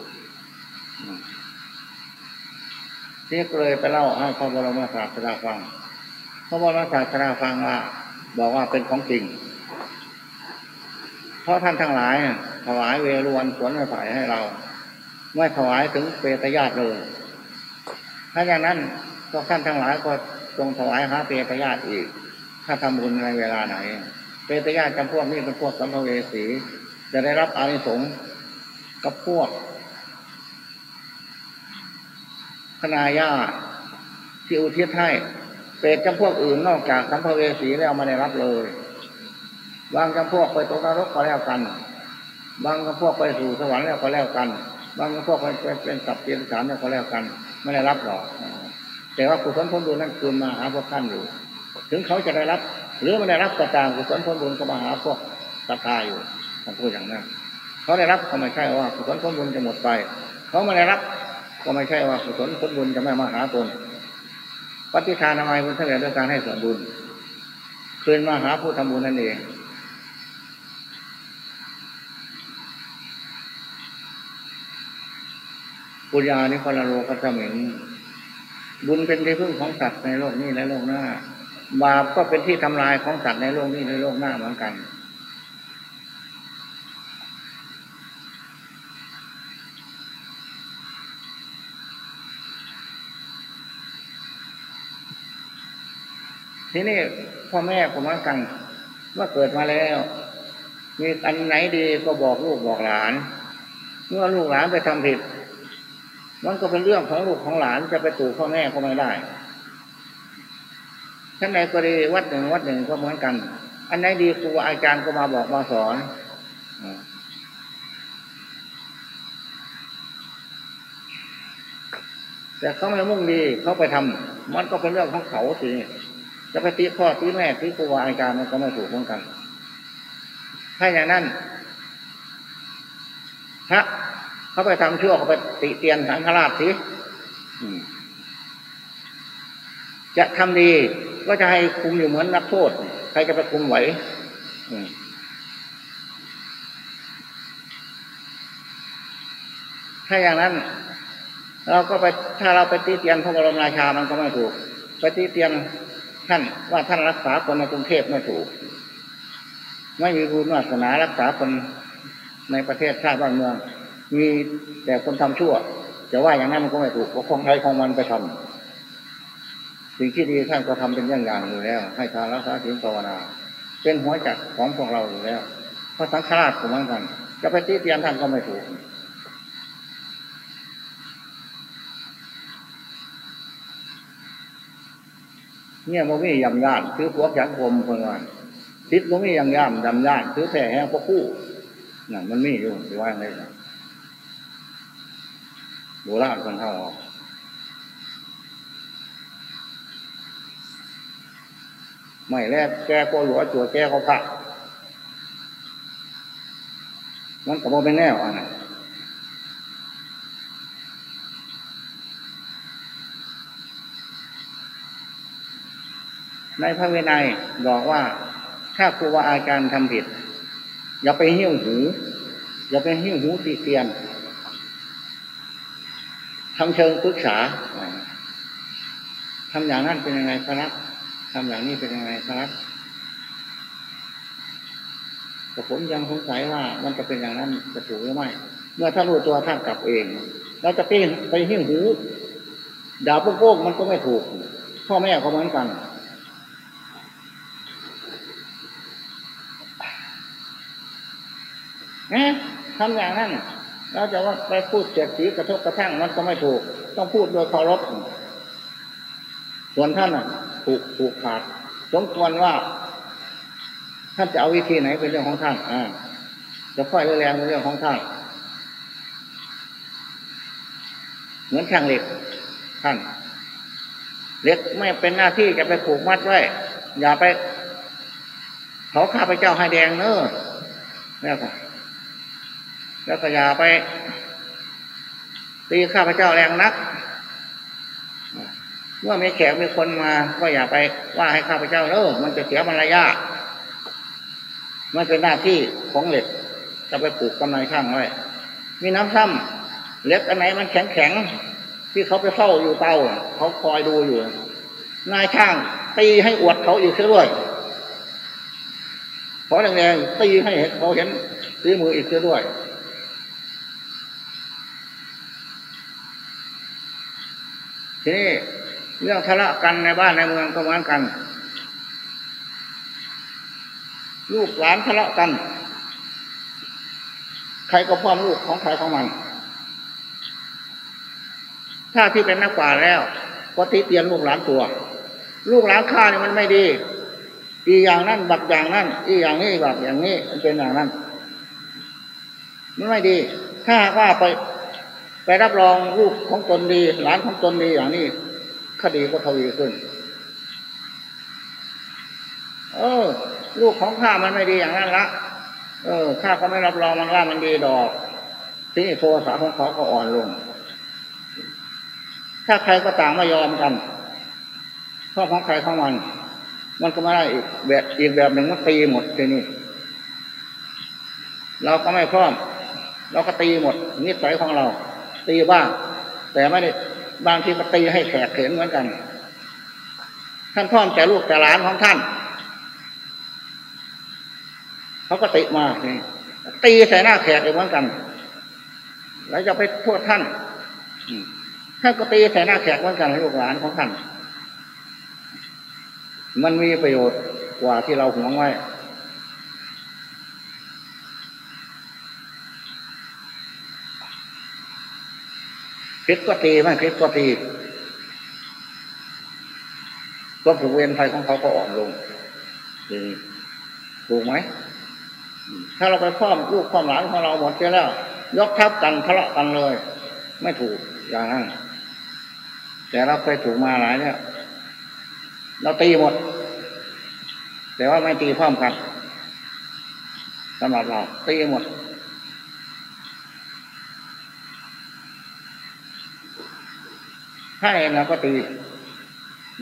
ที่ก็เลยไปเล่าให้พระบรมศาสดาฟัง พระบรมศาสดาฟังว่าบอกว่าเป็นของจริง เพราะท่านทั้งหลายถวายเวรวนสวนไม้ไผ่ให้เรา ไม่ถวายถึงเปตญาติเลย ถ้าอย่างนั้นพวกท่านทั้งหลายก็จงถวายหาเปตญาติอีก ถ้าทำบุญในเวลาไหน เปตญาติจำพวกนี้เป็นพวกสัมภเวสี จะได้รับอานิสงส์กับพวกคณาญาติที่อุทิศให้ เปรตจำพวกอื่นนอกจากสัมภเวสีแล้วไมาได้รับเลย บางจำพวกไปตกนรกก็แล้วกัน บางจำพวกไปสู่สวรรค์แล้วก็แล้วกัน บางจำพวกไปเป็นสัพเพียนสารแล้วก็แล้วกัน ไม่ได้รับหรอก แต่ว่ากุศลผลบุญนั่นคืนมาหาพวกท่านอยู่ ถึงเขาจะได้รับ หรือไม่ได้รับก็ตามกุศลผลบุญก็มาหาพวกศรัทธาอยู่ท่านพูดอย่างนั้นเขาได้รับก็ไม่ใช่ว่ากุศลผลบุญจะหมดไป เขาไม่ได้รับก็ไม่ใช่ว่ากุศลผลบุญจะไม่มาหาตน ปฏิทานทำไมบุญเท่าไหร่ด้วยการให้ส่วนบุญ คืนมาหาผู้ทำบุญนั่นเอง ปุญญานิคนโลกัสมิงบุญเป็นที่พึ่งของสัตว์ในโลกนี้และโลกหน้า บาปก็เป็นที่ทำลายของสัตว์ในโลกนี้และโลกหน้าเหมือนกัน ทีนี้พ่อแม่ผมเหมือนกันว่าเกิดมาแล้ว มีอันไหนดีก็บอกลูกบอกหลาน เมื่อลูกหลานไปทำผิด มันก็เป็นเรื่องของลูกของหลานจะไปตู่พ่อแม่ก็ไม่ได้ท่านใดก็ดีวัดหนึ่งวัดหนึ่งก็เหมือนกัน อันไหนดีครูอาจารย์ก็มาบอกมาสอนแต่เขาไม่มุ่งดีเขาไปทำมันก็เป็นเรื่องของเขาสิ จะไปตีพ่อตีแม่ตีครูอาจารย์มันก็ไม่ถูกเหมือนกัน ถ้าอย่างนั้นพระเขาไปทำชั่วเขาไปติเตียนสังฆราชสิจะทำดีก็จะให้คุมอยู่เหมือนนักโทษ ใครจะไปคุมไหวถ้าอย่างนั้น เราก็ไปถ้าเราไปตีเตียนพระบรมราชามันก็ไม่ถูก ไปตีเตียน ท่านว่าท่านรักษาคนในกรุงเทพไม่ถูก ไม่มีบุญวาสนารักษาคนในประเทศชาติบ้านเมือง มีแต่คนทำชั่วจะว่าอย่างนั้นมันก็ไม่ถูกเพราะของใครของมันไปทำสิ่งที่ดีท่านก็ทำเป็นอย่างอย่างอยู่แล้ว ให้ทานรักษาศีลภาวนา เป็นหัวจักของพวกเราอยู่แล้วพระสังฆราชก็เหมือนกันจะไปตีเตียนท่านก็ไม่ถูก เนี่ยโมมี่ยำย่านคือพวกยักษ์คมเพื่อนวันทิศโมมี่ยำย่านยำย่านคือแผ่แห้งพวกคู่นั่นมันมีอยู่ที่ว่าไงนะโบราณคนเท่าออกไม่แรกแกก็หลัวจัวแกก็พระมันก็บ่เป็นแนวอันนั้น ในพระวินัยบอกว่าถ้าครูบาอาจารย์ทำผิด อย่าไปหิ้วหู อย่าไปหิ้วหูตีเตียนทำเชิงปรึกษาทำอย่างนั้นเป็นยังไงครับทำอย่างนี้เป็นยังไงครับแต่ผมยังสงสัยว่ามันจะเป็นอย่างนั้นจะถูกหรือไม่ เมื่อท่ารู้ตัวท่านกลับเองเราจะไปไปหิ้วหูด่าพวกโกมันก็ไม่ถูก พ่อแม่ก็เหมือนกัน นะทำอย่างนั้นเราจะว่าไปพูดเจ็บสีกระทบกระทั่งมันก็ไม่ถูก ต้องพูดโดยเคารพส่วนท่านน่ะถูกถูกขาดสมควรว่า ท่านจะเอาวิธีไหนเป็นเรื่องของท่านอ่าจะค่อยแรงเป็นเรื่องของท่านเหมือนช่างเหล็ก ท่านเหล็กไม่เป็นหน้าที่จะไปผูกมัดไว้อย่าไปเขาข้าพเจ้าให้แดงเนอะแล้วก็ แล้วก็อย่าไปตีข้าพเจ้าแรงนัก เมื่อมีแขกมีคนมา ก็อย่าไปว่าให้ข้าพเจ้าเออมันจะเสียมารยาทมันเป็นหน้าที่ของเหล็ก จะไปปลูกกำไรช่างไว้มีน้ำซ้ำเล็กอันไหนมันแข็งแข็งที่เขาไปเฝ้าอยู่เตาเขาคอยดูอยู่ นายช่างตีให้อวดเขาอีกเสียด้วยขอแรงๆตีให้เขาเห็นตีมืออีกเสียด้วย ทีนี้เรื่องทะเลาะกันในบ้านในเมืองก็เหมือนกัน ลูกหลานทะเลาะกัน ใครก็พ่อลูกของใครของมัน ถ้าที่เป็นนักป่าแล้วก็ติเตียนลูกหลานตัว ลูกหลานข้านี่มันไม่ดี อีอย่างนั้นบักอย่างนั้น อีอย่างนี้บักอย่างนี้มันเป็นอย่างนั้น มันไม่ดี ถ้าว่าไป ไปรับรองลูกของตนดีหลานของตนดีอย่างนี้คดีก็ทวีขึ้น เออ ลูกของข้ามันไม่ดีอย่างนั้นละเออข้าก็ไม่รับรองมันว่ามันดีดอกที่โทรศัพท์ของเขาก็อ่อนลง ถ้าใครก็ต่างไม่ยอมกันเพราะของใครของมัน มันก็ไม่ได้อีกแบบอีกแบบหนึ่งมันตีหมดทีนี้เราก็ไม่พร้อม เราก็ตีหมดนิสัยของเรา ตีบ้าง แต่ไม่ได้บางทีก็ตีให้แขกเห็นเหมือนกัน ท่านพ่อแต่ลูกแต่หลานของท่านเขาก็ติมาตีใส่หน้าแขกเหมือนกัน แล้วจะไปโทษท่านท่านก็ตีใส่หน้าแขกเหมือนกันลูกหลานของท่าน มันมีประโยชน์กว่าที่เราหวงไว้ คิดก็ตีไม่คิดก็ตีก็ผูกเวรภัยของเขาก็อ่อนลงถูกไหม ถ้าเราไปคล้อมลูกคล้อมหลานของเราหมดเสียแล้ว ยกทับกันทะเลาะกันเลย ไม่ถูกอย่างนั้นแต่เราเคยถูกมาหลายเนี่ย เราตีหมด แต่ว่าไม่ตีพร้อมกันสำหรับเราตีหมด ให้เราก็ตี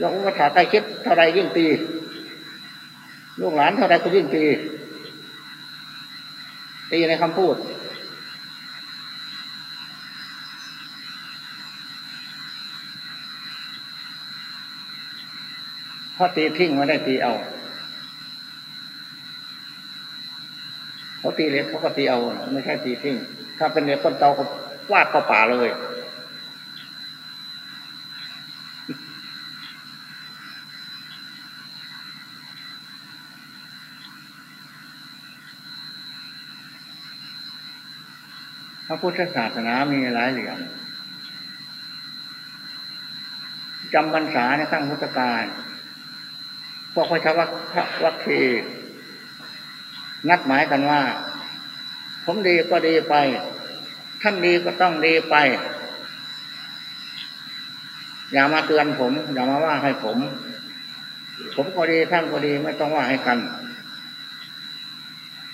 ยกอุปถาใกล้ชิดเท่าไรยิ่งตี ลูกหลานเท่าไรก็ยิ่งตี ตีในคำพูด พอตีทิ้งมาได้ตีเอาเขาตีเล็กเขาก็ตีเอา ไม่ใช่ตีทิ้ง ถ้าเป็นเล็กคนเตาก็วาดเข้าป่าเลย พระพุทธศาสนามีหลายเหลี่ยมจำพรรษาในขั้งพุทธกาลพวกพระชวัควัคคีนัดหมายกันว่า ผมดีก็ดีไป ท่านดีก็ต้องดีไป อย่ามาเตือนผม อย่ามาว่าให้ผม ผมก็ดีท่านก็ดีไม่ต้องว่าให้กัน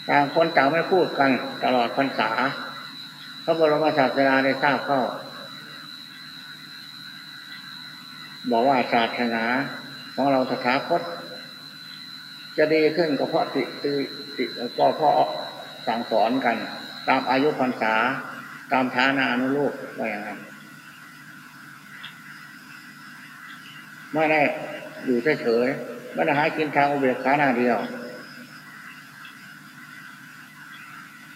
ต่างคนต่างไม่พูดกันตลอดพรรษา พระบรมศาสดาได้ทราบเข้า บอกว่าศาสนาของเราสถาคต จะดีขึ้นก็เพราะติติติก็เพราะสั่งสอนกัน ตามอายุพรรษา ตามฐานานุลูกว่าอย่างนั้นไม่ได้อยู่เฉยๆไม่ได้หากินทางอุเบกขาหน้าเดียว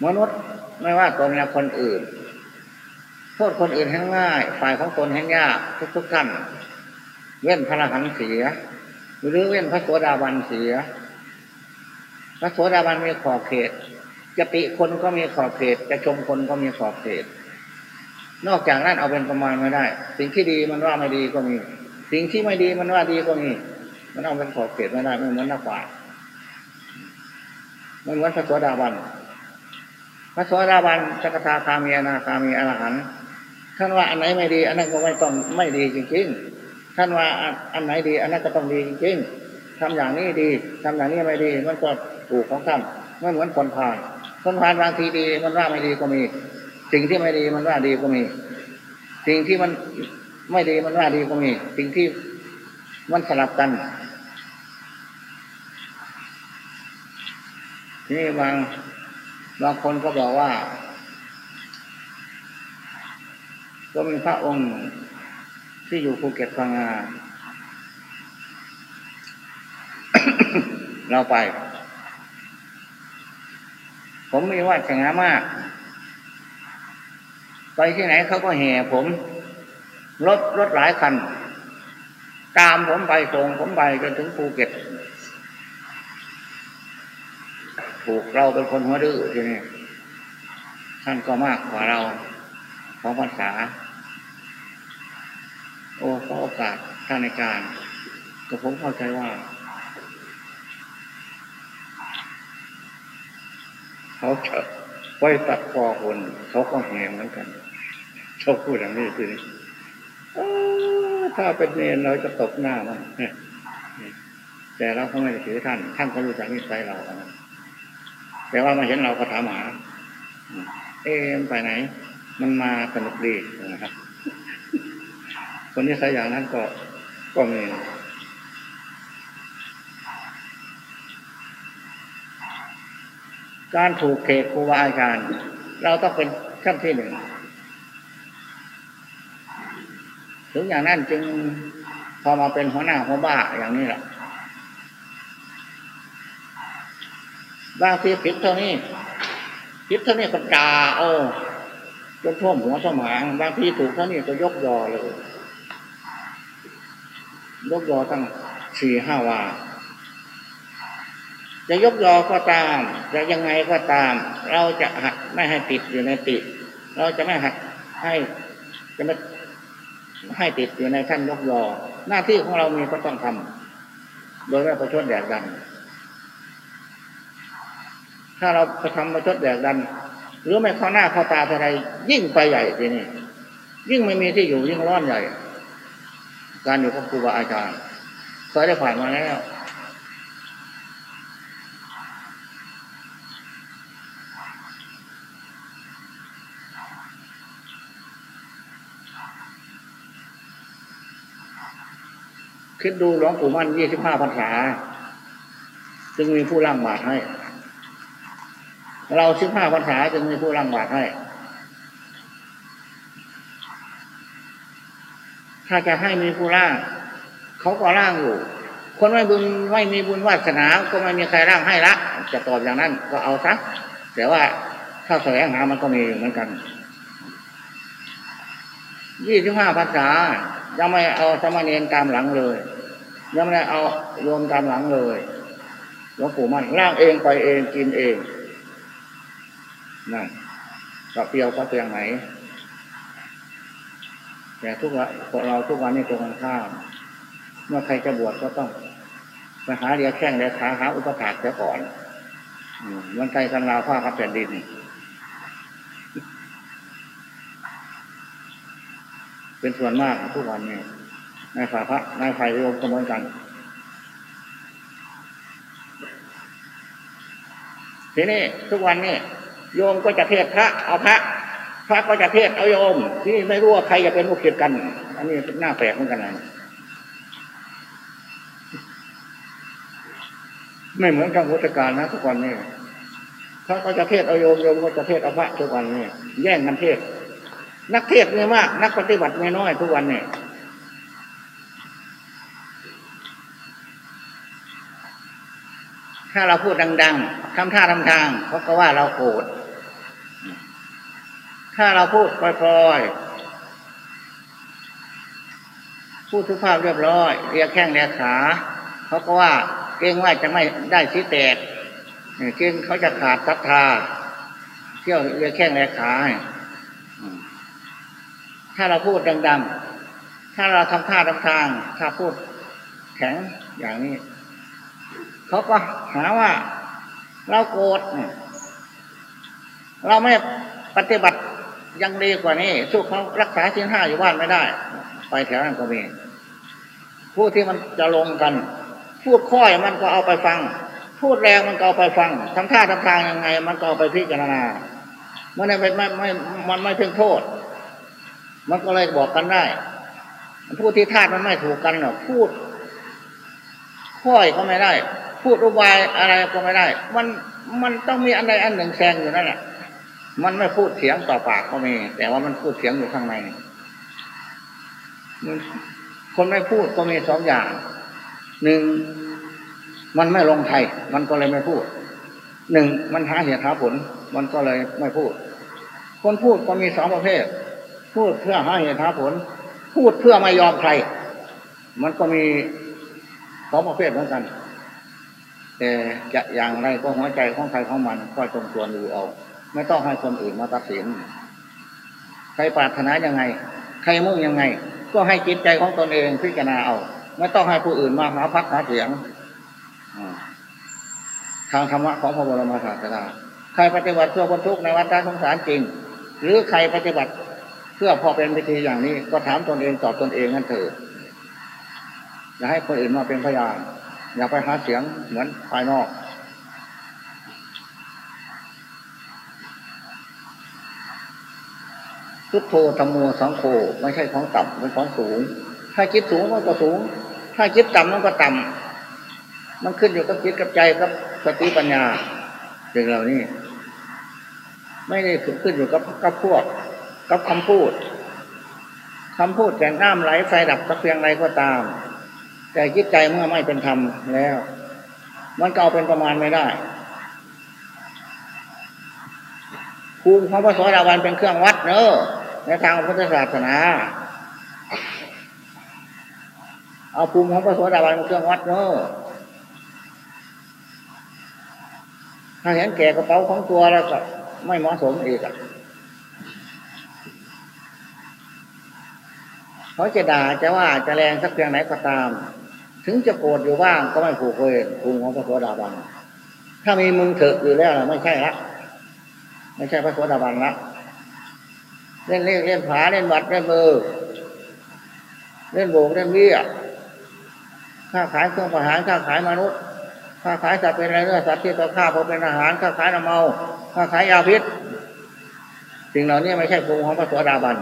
มนุษย์ไม่ว่าตนและคนอื่นโทษคนอื่นให้ง่าย ฝ่ายของตนให้ยากทุกทุกท่านเว้นพระหันเสีย หรือเว้นพระโสดาบันเสีย พระโสดาบันมีขอบเขต จะติคนก็มีขอบเขต จะชมคนก็มีขอบเขต นอกจากนั้นเอาเป็นประมาณไม่ได้ สิ่งที่ดีมันว่าไม่ดีก็มี สิ่งที่ไม่ดีมันว่าดีก็มี มันเอาเป็นขอบเขตไม่ได้ไม่เหมือนนักปราชญ์ไม่เหมือนพระโสดาบัน พระสวสดาบันสกทาคามีอนาคามีอรหันต์ท่านว่าอันไหนไม่ดี อันนั้นก็ไม่ต้องไม่ดีจริงๆท่านว่าอันไหนดี อันนั้นก็ต้องดีจริงๆทำอย่างนี้ดีทำอย่างนี้ไม่ดี มันก็ถูกของท่านไม่เหมือนคนผ่านคนผ่านบางทีดี มันว่าไม่ดีก็มี สิ่งที่ไม่ดีมันว่าดีก็มี สิ่งที่มันไม่ดีมันว่าดีก็มี สิ่งที่มันสลับกันนี่บาง บางคนก็บอกว่าก็มีพระองค์ที่อยู่ภูเก็ตพังงาเราไป ผมมีวาสนามาก ไปที่ไหนเขาก็แห่ผม รถรถหลายคัน ตามผมไปส่งผมไปจนถึงภูเก็ต ถูกเราเป็นคนหัวดื้อทีนี้ท่านก็มากกว่าเราของภาษา โอ้ขอโอกาสท่านในการก็ผมเข้าใจว่า เขาจะไว้ตัดคอคนเขาก็แหงเหมือนกันเขาพูดอย่างนี้ทีนี้ถ้าเป็นเนรเราจะตกหน้ามันแต่เราก็ไม่ได้ถือท่าน ท่านก็รู้จักนิสัยเรานะ แต่ว่ามาเห็นเราก็ถามหา เอ๊มไปไหน มันมาสนุกดีนะครับ คนนี้ใส่อย่างนั้นก็ก็มีการถูกเขตครูบาอาจารย์เราต้องเป็นขั้นที่หนึ่งถึงอย่างนั้นจึงพอมาเป็นหัวหน้าหัวบ้าอย่างนี้แหละ บางทีผิดเท่านี้ผิดเท่านี้ก็จ่าโอ้จนท่วมหัวสมองบางทีถูกเท่านี้ก็ยกยอเลย ยกยอตั้งสี่ห้าวาจะยกยอก็ตาม จะยังไงก็ตาม เราจะหัดไม่ให้ติดอยู่ในติเราจะไม่หัดให้จะไม่ให้ติดอยู่ในท่านยกยอ หน้าที่ของเรามีก็ต้องทำโดยไม่ประชดแดดดัน ถ้าเราทำมาชดแดกดัน หรือไม่เข้าหน้าเข้าตาอะไร ยิ่งไปใหญ่ทีนี้ยิ่งไม่มีที่อยู่ยิ่งร้อนใหญ่ การอยู่กับครูบาอาจารย์เคยได้ผ่านมาแล้วคิดดูหลวงปู่มั่นยี่สิบห้าพรรษา จึงมีผู้ร่างบาตรให้ เราสิบห้าพรรษาจึงมีผู้ร่างบาตให้ ถ้าจะให้มีผู้ร่าง เขาก็ร่างอยู่ คนไม่บุญไม่มีบุญวาสนาก็ไม่มีใครร่างให้ละ จะตอบอย่างนั้นก็เอาซะแต่ว่าถ้าแสวงหามันก็มีเหมือนกันยี่สิบห้าภาษายังไม่เอาสมณีนตามหลังเลย ยังไม่ได้เอาโยมตามหลังเลยหลวงปู่มันร่างเองไปเองกินเอง นั่นก็เปียวก็เปลียงไหนแต่ทุกวันพวกเราทุกวันนี้ตรงกันข้าม เมื่อใครจะบวชก็ต้องไปหาเรียแข้งเรียขาหาอุปถากเสียก่อนมันไกลกันราวผ้าครับแผ่นดินเป็นส่วนมากทุกวันนี้นายฝ่าพระนายฝ่ายโยมก็เหมือนกันทีนี้ทุกวันนี้ โยมก็จะเทศพระเอาพระ พระก็จะเทศเอาโยม ที่ไม่รู้ว่าใครจะเป็นลูกศิษย์กัน อันนี้หน้าแปลกเหมือนกันนะไม่เหมือนกับพุทธการนะทุกวันนี้พระก็จะเทศเอาโยมโยมก็จะเทศเอาพระทุกวันนี้แย่งกันเทศ นักเทศเนี่มาก นักปฏิบัติไม่น้อยทุกวันนี่ ถ้าเราพูดดัง ๆทำท่าทำทางเขาก็ว่าเราโกรธถ้าเราพูดปล่อยๆพูดทุกภาพเรียบร้อย เรียกแข้งเรียกขาเขาก็ว่าเก่งว่าจะไม่ได้ชี้แตกเก่งเขาจะขาดศรัทธา เที่ยวเรียกแข้งเรียกขาถ้าเราพูดดัง ๆ ถ้าเราทำท่าทำทาง ถ้าพูดแข็งอย่างนี้ เขาก็หาว่า เราโกรธเราไม่ปฏิบัติยังดีกว่านี้สู้เขารักษาสิ่งห้าอยู่บ้านไม่ได้ ไปแถวนั้นก็มีผู้ที่มันจะลงกัน พูดค่อยมันก็เอาไปฟัง พูดแรงมันก็เอาไปฟังทำท่าทำทางยังไง มันก็เอาไปพิจารณามันไม่ไม่ไม่มันไม่ถึงโทษ มันก็เลยบอกกันได้ผู้ที่ท่ามันไม่ถูกกันเนาะพูดค่อยก็ไม่ได้ พูดอุบายอะไรก็ไม่ได้ มันมันต้องมีอันใดอันหนึ่งแซงอยู่นั่นแหละ มันไม่พูดเสียงต่อปากก็มี แต่ว่ามันพูดเสียงอยู่ข้างในคนไม่พูดก็มีสองอย่าง หนึ่งมันไม่ลงไทย มันก็เลยไม่พูด หนึ่งมันหาเหตุหาผล มันก็เลยไม่พูด คนพูดก็มีสองประเภท พูดเพื่อหาเหตุหาผล พูดเพื่อไม่ยอมใคร มันก็มีสองประเภทเหมือนกัน แต่จะอย่างไรก็หัวใจของใครของมันก็จงตัวดูเอา ไม่ต้องให้คนอื่นมาตัดสิน ใครปรารถนายังไง ใครมุ่งยังไง ก็ให้จิตใจของตนเองพิจารณาเอา ไม่ต้องให้ผู้อื่นมาหาพักหาเสียงทางธรรมะของพระบรมศาสดาใครปฏิบัติเพื่อคนทุกข์ในวัฏสงสารจริง หรือใครปฏิบัติเพื่อพอเป็นวิธีอย่างนี้ก็ถามตนเองตอบตนเองนั่นเถิดอย่าให้คนอื่นมาเป็นพยาน อย่าไปหาเสียงเหมือนภายนอก พุทโธธรรมโมสังโฆไม่ใช่ของต่ำเป็นของสูง ถ้าคิดสูงมันก็สูง ถ้าคิดต่ำมันก็ต่ำมันขึ้นอยู่กับคิดกับใจกับสติปัญญาสิ่งเหล่านี้ ไม่ได้ขึ้นอยู่กับกับพวก กับคำพูดคำพูดแต่น้ำไหลไฟดับสักเพียงไรก็ตาม แต่คิดใจเมื่อไม่เป็นธรรมแล้ว มันก็เอาเป็นประมาณไม่ได้ภูมิของพระโสดาบันเป็นเครื่องวัดเนอะในทางพุทธศาสนา เอาภูมิของพระโสดาบันเป็นเครื่องวัดเนอะถ้าเห็นแก่กระเป๋าของตัวแล้วก็ไม่เหมาะสมอีกอะเขาจะด่าจะว่าจะแรงสักเพียงไหนก็ตาม ถึงจะโกรธอยู่บ้างก็ไม่ผูกเวรภูมิของพระโสดาบัน ถ้ามีมึงเถอะอยู่แล้วไม่ใช่ละ ไม่ใช่พระโสดาบันละเล่นเลขเล่นผาเล่นบัตรเล่นเบอร์เล่นโบกเล่นเบี้ยค้าขายเครื่องประหารค้าขายมนุษย์ค้าขายสัตว์เป็นอะไรเนื้อสัตว์ที่ตัวฆ่าพอเป็นอาหารค้าขายน้ำเมาค้าขายยาพิษสิ่งเหล่านี้ไม่ใช่ภูมิของพระโสดาบัน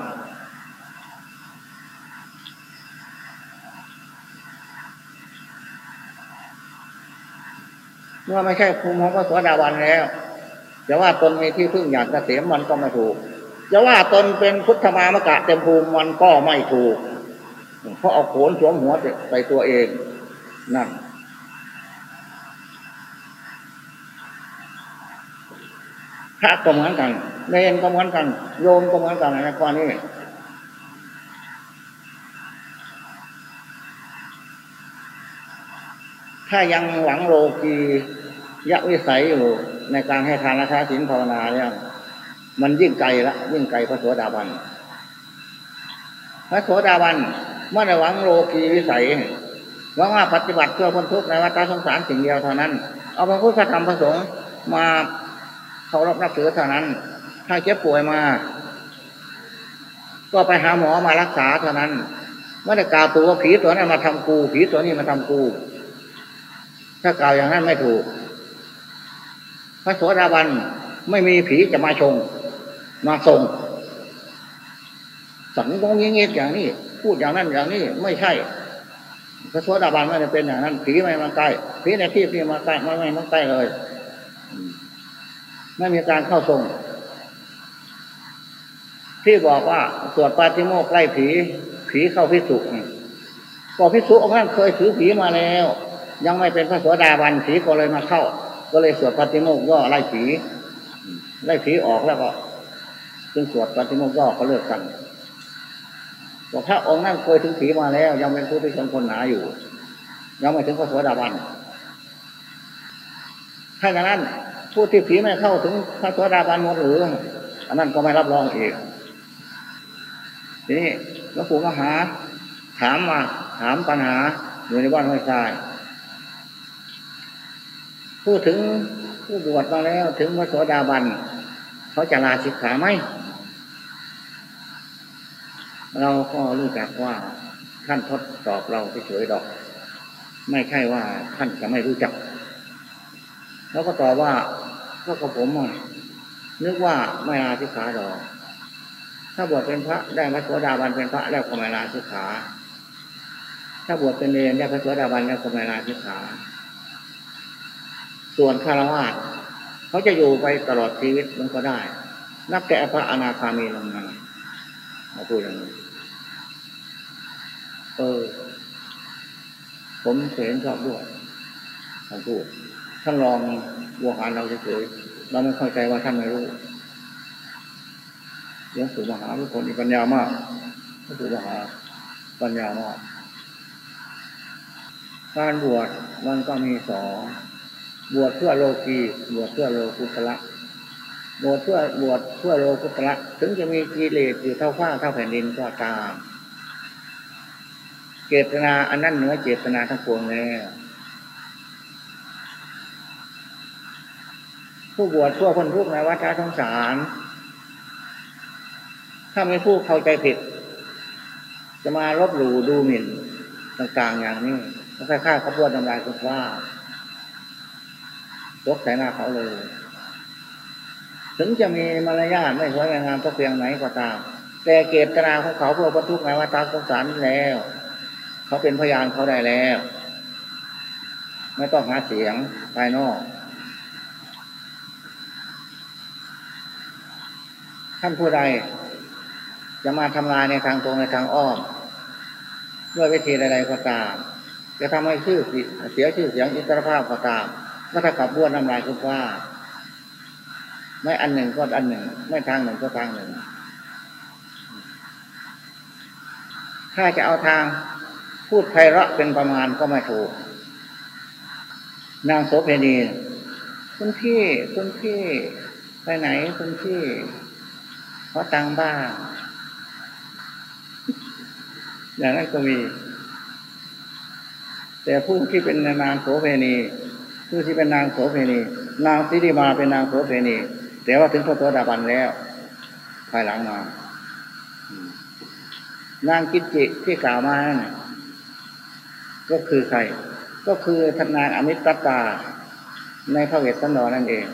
เมื่อไม่ใช่ภูมิของพระโสดาบันแล้วจะว่าตนมีที่พึ่งอยากเกษมมันก็ไม่ถูกจะว่าตนเป็นพุทธมามกะเต็มภูมิมันก็ไม่ถูก เพราะเอาโขนสวมหัวใส่ตัวเองนั่นพระก็เหมือนกันเนนก็เหมือนกัน โยมก็เหมือนกันในข้อนี้ ถ้ายังหวังโลกียะวิสัยอยู่ในการให้ทานราคาสินภาวนาเนี่ยมันยิ่งไกลละยิ่งไกลพระโสดาบันพระโสดาบันเมื่อในหวังโลกีวิสัยหวังว่าปฏิบัติเพื่อพ้นทุกข์ในวัฏสงสารสิ่งเดียวเท่านั้น เอาพระพุทธธรรมพระสงฆ์มาเคารพนับถือเท่านั้น ถ้าเจ็บป่วยมาก็ไปหาหมอมารักษาเท่านั้นไม่ได้กล่าวตัวผีตัวนั้นมาทำกู ผีตัวนี้มาทำกู ถ้ากล่าวอย่างนั้นไม่ถูก พระโสดาบันไม่มีผีจะมาชง มาทรง สังกงยิงเงี้ยอย่างนี้ พูดอย่างนั้นอย่างนี้ไม่ใช่ พระโสดาบันไม่ได้เป็นอย่างนั้น ผีไม่มาใกล้ผีในที่ที่มาใกล้ไม่ไม่มาใกล้เลย ไม่มีการเข้าทรง ที่บอกว่าสวดปาติโมกใกล้ผี ผีเข้าพิสุก็พิสุองค์นั้นเคยถือผีมาแล้ว ยังไม่เป็นพระโสดาบันผีก็เลยมาเข้า ก็เลยสวดปาติโมกย่อไล่ผีไล่ผีออกแล้วก็จึงสวดปาติโมกย่อก็เลิกกันบอกพระองค์นั้นเคยถึงผีมาแล้ว ยังเป็นผู้ที่ชนคนหนาอยู่ ยังไม่ถึงพระโสดาบันถ้าอย่างนั้นผู้ที่ผีไม่เข้าถึงพระโสดาบันหมดหรืออันนั้นก็ไม่รับรองอีกทีนี้หลวงปู่มหา ถามมาถามปัญหาอยู่ในบ้านห้วยทราย พูดถึงผู้บวชมาแล้วถึงพระโสดาบัน เขาจะลาสิกขาไหม เราก็รู้จักว่าท่านทดสอบเราเฉยๆดอก ไม่ใช่ว่าท่านจะไม่รู้จัก แล้วก็ตอบว่าก็กับผมนึกว่าไม่ลาสิกขาดอก ถ้าบวชเป็นพระได้พระโสดาบันเป็นพระแล้วก็ไม่ลาสิกขา ถ้าบวชเป็นเนรได้พระโสดาบันแล้วก็ไม่ลาสิกขา ส่วนคารวะเขาจะอยู่ไปตลอดชีวิตมันก็ได้ นับแต่พระอนาคามีลงมามาพูดอย่างนี้เออ ผมเห็นชอบด้วยท่านพูดท่านลองบัวหารเราเฉยๆเราไม่เข้าใจว่าท่านไม่รู้หลวงปู่มหาทุกคนมีปัญญามากหลวงปู่มหาปัญญามากการบวชมันก็มีสอง บวชเพื่อโลกีบวชเพื่อโลกุตละบวชเพื่อบวชเพื่อโลกุตละถึงจะมีกิเลสอยู่เท่าฟ้าเท่าแผ่นดินก็ตามเจตนาอันนั้นเหนือเจตนาทั้งปวงแล้วผู้บวชเพื่อคนทุกข์ในวัฏสงสาร ถ้าไม่ผู้เข้าใจผิด จะมาลบหลู่ดูหมิ่นต่างๆอย่างนี้แล้วค่าเขาพวดทำลายคุณว่า ตกใส่หน้าเขาเลย ถึงจะมีมารยาทไม่สวยงามก็เพียงไหนก็ตาม แต่เกตนาของเขาเพื่อบรรทุกในวัฏสงสารแล้ว เขาเป็นพยานเขาได้แล้ว ไม่ต้องหาเสียงภายนอก ท่านผู้ใด จะมาทำลายในทางตรงในทางอ้อมด้วยวิธีใดๆก็ตาม จะทำให้ชื่อเสียชื่อเสียงอิสรภาพก็ตาม ก็ถ้ากับบ้วนน้ำลายคุณว่าไม่อันหนึ่งก็อันหนึ่ง ไม่ทางหนึ่งก็ทางหนึ่ง ถ้าจะเอาทางพูดไพเราะเป็นประมาณก็ไม่ถูก นางโสเพณีคุณพี่คุณพี่ไปไหนคุณพี่ขอตังบ้างอย่างนั้นก็มี แต่ผู้ที่เป็นนางโสเพณี ผู้ที่เป็นนางโสเพณี นางสิริมาเป็นนางโสเพณีแต่ว่าถึงพระโสดาบันแล้ว ภายหลังมา นางกิจจิที่กล่าวมานั่นก็คือใคร ก็คือทนางอมิตรตา ในพระเวทสันดรนั่นเอง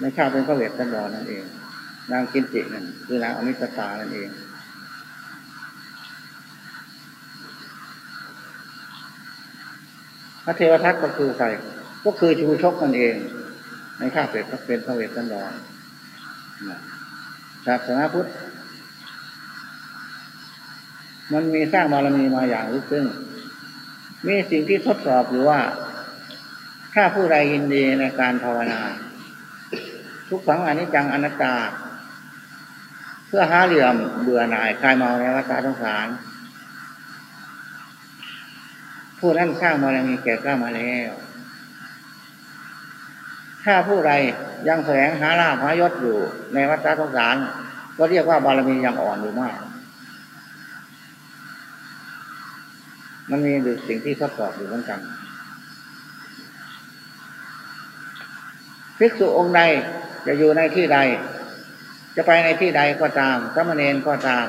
ในชาติเป็นพระเวทสันดรนั่นเอง นางกินจินั่นคือนางอมิตรตานั่นเอง ระเทวทัตก็คือใครก็คือชูชกนั่นเอง ในข้าเป็ดก็เป็นพระเวทสันดรศาสนาพุทธ มันมีสร้างบารมีมาอย่างลึกซึ้งมีสิ่งที่ทดสอบอยู่ว่า ถ้าผู้ใดยินดีในการภาวนา ทุกฝังอนิจจังอนัตตา เพื่อหาเหลี่ยมเบื่อหน่ายคลายเมาในวัฏสงสาร ผู้นั้นสร้างบารมีแก่กล้ามาแล้ว ถ้าผู้ใดยังแสวงหาลาภหายศอยู่ ในวัฏสงสาร ก็เรียกว่าบารมียังอ่อนอยู่มาก มันมีสิ่งที่ทดสอบอยู่เหมือนกันภิกษุองค์ใดจะอยู่ในที่ใด จะไปในที่ใดก็ตามสมณเณรก็ตาม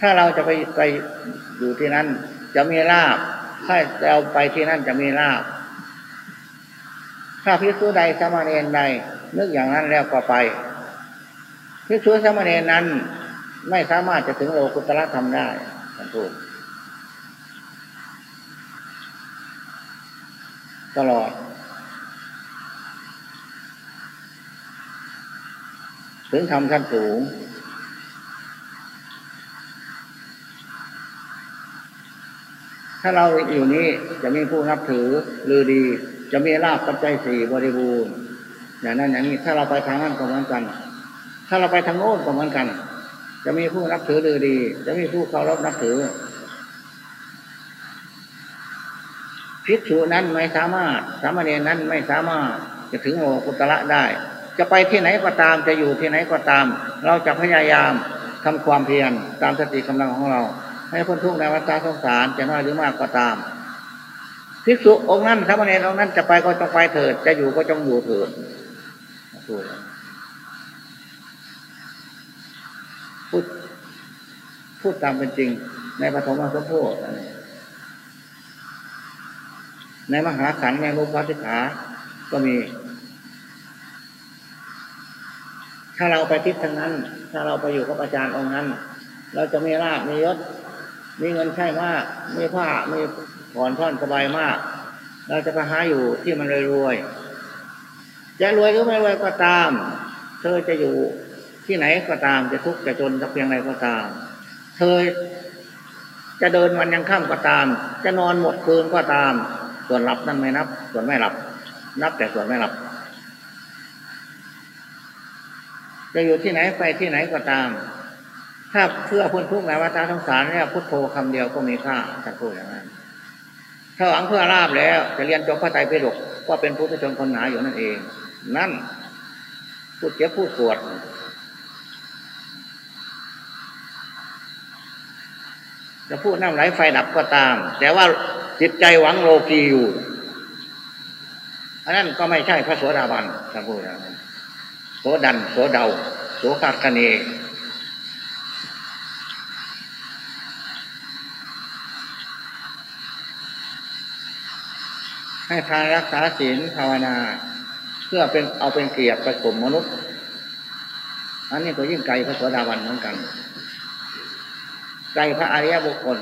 ถ้าเราจะไปไปอยู่ที่นั้น จะมีลาบ ถ้าเราไปที่นั่นจะมีลาบถ้าภิกษุใดสมณเณรใด นึกอย่างนั้นแล้วก็ไปภิกษุสมณเณรนั้น ไม่สามารถจะถึงโลกุตละธรรมได้ท่านพูดตลอด ถึงทำชั้นสูง ถ้าเราอยู่นี้จะมีผู้นับถือหรือดี จะมีลาบปัจจัยสี่บริบูรณ์อย่างนั้นอย่างนี้ถ้าเราไปทางนั้นก็เหมือนกัน ถ้าเราไปทางโน้นก็เหมือนกัน จะมีผู้นับถือหรือดี จะมีผู้เคารพนับถือภิกษุนั้นไม่สามารถ สามเณรนั้นไม่สามารถจะถึงโลกุตระได้ จะไปที่ไหนก็ตามจะอยู่ที่ไหนก็ตาม เราจะพยายามทำความเพียรตามสติกำลังของเรา ให้พ้นทุกข์ในวัฏสงสารจะน้อยหรือมากก็ตามภิกษุองค์นั้นสามเณรองค์นั้นจะไปก็ต้องไปเถิด จะอยู่ก็จงอยู่เถิดพูดพูดตามเป็นจริง ในปฐมสมโพธิในมหาขันธ์ในรูปวัฏขาก็มี ถ้าเราไปทิศทางนั้น ถ้าเราไปอยู่กับอาจารย์องค์นั้น เราจะมีราบมียศ มีเงินใช่มาก มีผ้า มีผ่อนท่อนสบายมาก เราจะไปหาอยู่ที่มันรวยๆจะรวยหรือไม่รวยก็ตาม เธอจะอยู่ที่ไหนก็ตาม จะทุกข์จะจนสักเพียงไรก็ตาม เธอจะเดินวันยังค่ำก็ตาม จะนอนหมดคืนก็ตาม ส่วนหลับนั่นไม่นับ ส่วนไม่หลับ นับแต่ส่วนไม่หลับ จะอยู่ที่ไหนไปที่ไหนก็ตาม ถ้าเพื่อพ้นทุกข์ในวัฏสงสารเนี่ยพุทโธคำเดียวก็มีค่าจะพูดอย่างนั้นถ้าหวังเพื่อลาบแล้ว จะเรียนจบพระไตรปิฎกก็เป็นพุทธชนคนหนาอยู่นั่นเอง นั่นพูดเจ็บพูดปวดจะพูดน้ำไหลไฟดับก็ตาม แต่ว่าจิตใจหวังโลกีอยู่อันนั้นก็ไม่ใช่พระโสดาบันท่านพูดนะโสดันโสเดาโสกาคเน ให้ทานรักษาศีลภาวนา เพื่อเป็นเอาเป็นเกียรติประกมมนุษย์ อันนี้ก็ยิ่งไกลพระโสดาบันเหมือนกันไกลพระอริยบุคคล